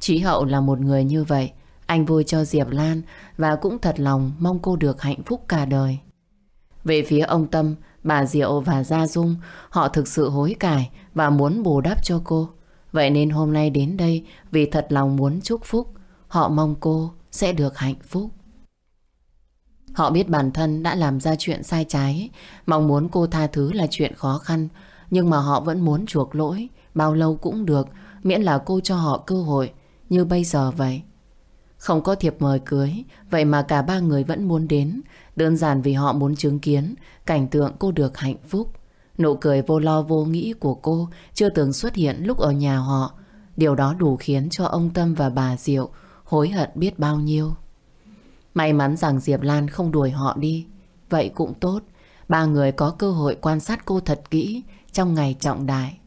Trí hậu là một người như vậy, anh vui cho Diệp Lan và cũng thật lòng mong cô được hạnh phúc cả đời. Về phía ông Tâm, bà Diệu và Gia Dung, họ thực sự hối cải và muốn bù đắp cho cô. Vậy nên hôm nay đến đây vì thật lòng muốn chúc phúc, họ mong cô sẽ được hạnh phúc. Họ biết bản thân đã làm ra chuyện sai trái, mong muốn cô tha thứ là chuyện khó khăn, nhưng mà họ vẫn muốn chuộc lỗi, bao lâu cũng được, miễn là cô cho họ cơ hội, như bây giờ vậy. Không có thiệp mời cưới, vậy mà cả ba người vẫn muốn đến, đơn giản vì họ muốn chứng kiến cảnh tượng cô được hạnh phúc. Nụ cười vô lo vô nghĩ của cô chưa từng xuất hiện lúc ở nhà họ. Điều đó đủ khiến cho ông Tâm và bà Diệu hối hận biết bao nhiêu. May mắn rằng Diệp Lan không đuổi họ đi. Vậy cũng tốt. Ba người có cơ hội quan sát cô thật kỹ trong ngày trọng đại.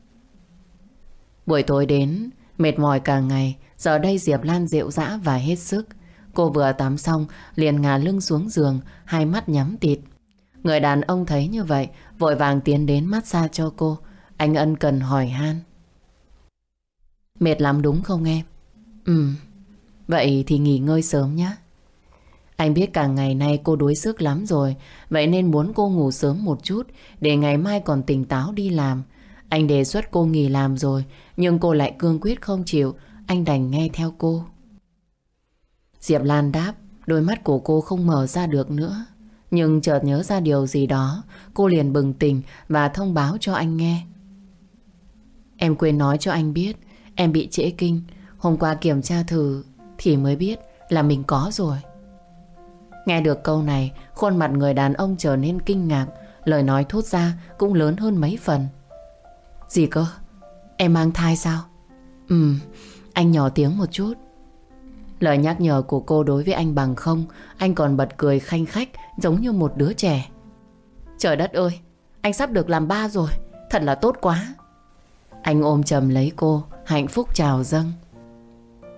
Buổi tối đến, mệt mỏi cả ngày, giờ đây Diệp Lan rượu dã và hết sức. Cô vừa tắm xong, liền ngả lưng xuống giường, hai mắt nhắm tịt. Người đàn ông thấy như vậy, vội vàng tiến đến massage cho cô. Anh ân cần hỏi han. Mệt lắm đúng không em? Ừ, vậy thì nghỉ ngơi sớm nhé. Anh biết cả ngày nay cô đuối sức lắm rồi, Vậy nên muốn cô ngủ sớm một chút Để ngày mai còn tỉnh táo đi làm. Anh đề xuất cô nghỉ làm rồi, Nhưng cô lại cương quyết không chịu. Anh đành nghe theo cô. Diệp Lan đáp, Đôi mắt của cô không mở ra được nữa. Nhưng chợt nhớ ra điều gì đó, Cô liền bừng tỉnh Và thông báo cho anh nghe. Em quên nói cho anh biết, Em bị trễ kinh. Hôm qua kiểm tra thử Thì mới biết là mình có rồi. Nghe được câu này, khuôn mặt người đàn ông trở nên kinh ngạc, lời nói thốt ra cũng lớn hơn mấy phần. Gì cơ? Em mang thai sao? Ừ, anh nhỏ tiếng một chút. Lời nhắc nhở của cô đối với anh bằng không, anh còn bật cười khanh khách giống như một đứa trẻ. Trời đất ơi, anh sắp được làm ba rồi, thật là tốt quá. Anh ôm chầm lấy cô, hạnh phúc chào dâng.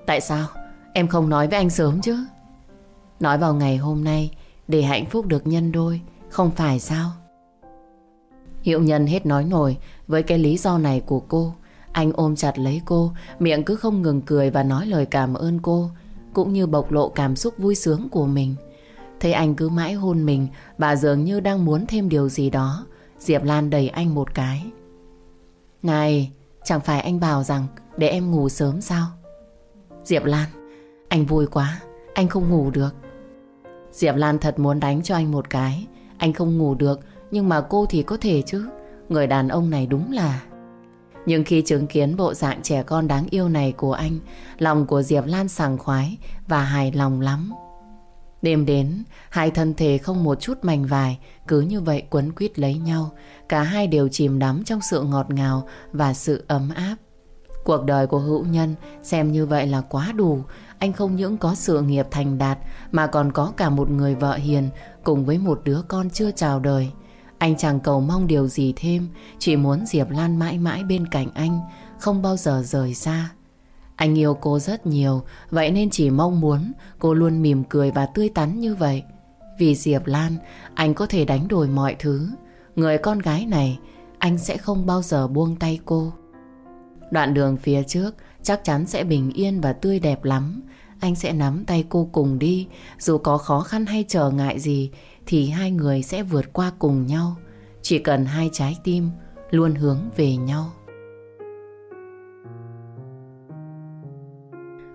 Tại sao em không nói với anh sớm chứ? Nói vào ngày hôm nay, Để hạnh phúc được nhân đôi, Không phải sao? Hiệu nhân hết nói nổi Với cái lý do này của cô. Anh ôm chặt lấy cô, Miệng cứ không ngừng cười và nói lời cảm ơn cô, Cũng như bộc lộ cảm xúc vui sướng của mình. Thấy anh cứ mãi hôn mình, Bà dường như đang muốn thêm điều gì đó. Diệp Lan đẩy anh một cái. Này, Chẳng phải anh bảo rằng Để em ngủ sớm sao? Diệp Lan, Anh vui quá, Anh không ngủ được. Diệp Lan thật muốn đánh cho anh một cái. Anh không ngủ được, Nhưng mà cô thì có thể chứ. Người đàn ông này đúng là. Nhưng khi chứng kiến bộ dạng trẻ con đáng yêu này của anh, Lòng của Diệp Lan sảng khoái Và hài lòng lắm. Đêm đến, Hai thân thể không một chút mảnh vải, Cứ như vậy quấn quýt lấy nhau. Cả hai đều chìm đắm trong sự ngọt ngào Và sự ấm áp. Cuộc đời của hữu nhân xem như vậy là quá đủ anh không những có sự nghiệp thành đạt mà còn có cả một người vợ hiền cùng với một đứa con chưa chào đời. Anh chẳng cầu mong điều gì thêm, chỉ muốn Diệp Lan mãi mãi bên cạnh anh, không bao giờ rời xa. Anh yêu cô rất nhiều, vậy nên chỉ mong muốn cô luôn mỉm cười và tươi tắn như vậy. Vì Diệp Lan, anh có thể đánh đổi mọi thứ. Người con gái này, anh sẽ không bao giờ buông tay cô. Đoạn đường phía trước chắc chắn sẽ bình yên và tươi đẹp lắm. Anh sẽ nắm tay cô cùng đi, dù có khó khăn hay trở ngại gì thì hai người sẽ vượt qua cùng nhau. Chỉ cần hai trái tim luôn hướng về nhau.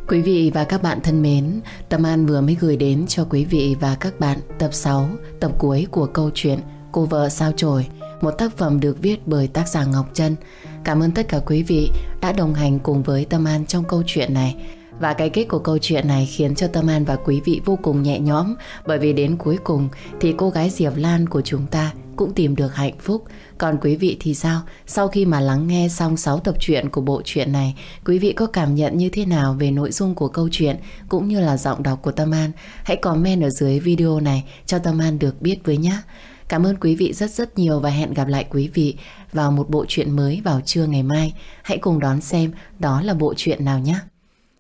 Quý vị và các bạn thân mến, Tâm An vừa mới gửi đến cho quý vị và các bạn tập 6, tập cuối của câu chuyện Cô vợ sao chổi, một tác phẩm được viết bởi tác giả Ngọc Trân. Cảm ơn tất cả quý vị đã đồng hành cùng với Tâm An trong câu chuyện này. Và cái kết của câu chuyện này khiến cho Tâm An và quý vị vô cùng nhẹ nhõm bởi vì đến cuối cùng thì cô gái Diệp Lan của chúng ta cũng tìm được hạnh phúc. Còn quý vị thì sao? Sau khi mà lắng nghe xong 6 tập truyện của bộ truyện này, quý vị có cảm nhận như thế nào về nội dung của câu chuyện cũng như là giọng đọc của Tâm An? Hãy comment ở dưới video này cho Tâm An được biết với nhé. Cảm ơn quý vị rất rất nhiều và hẹn gặp lại quý vị vào một bộ truyện mới vào trưa ngày mai. Hãy cùng đón xem đó là bộ truyện nào nhé.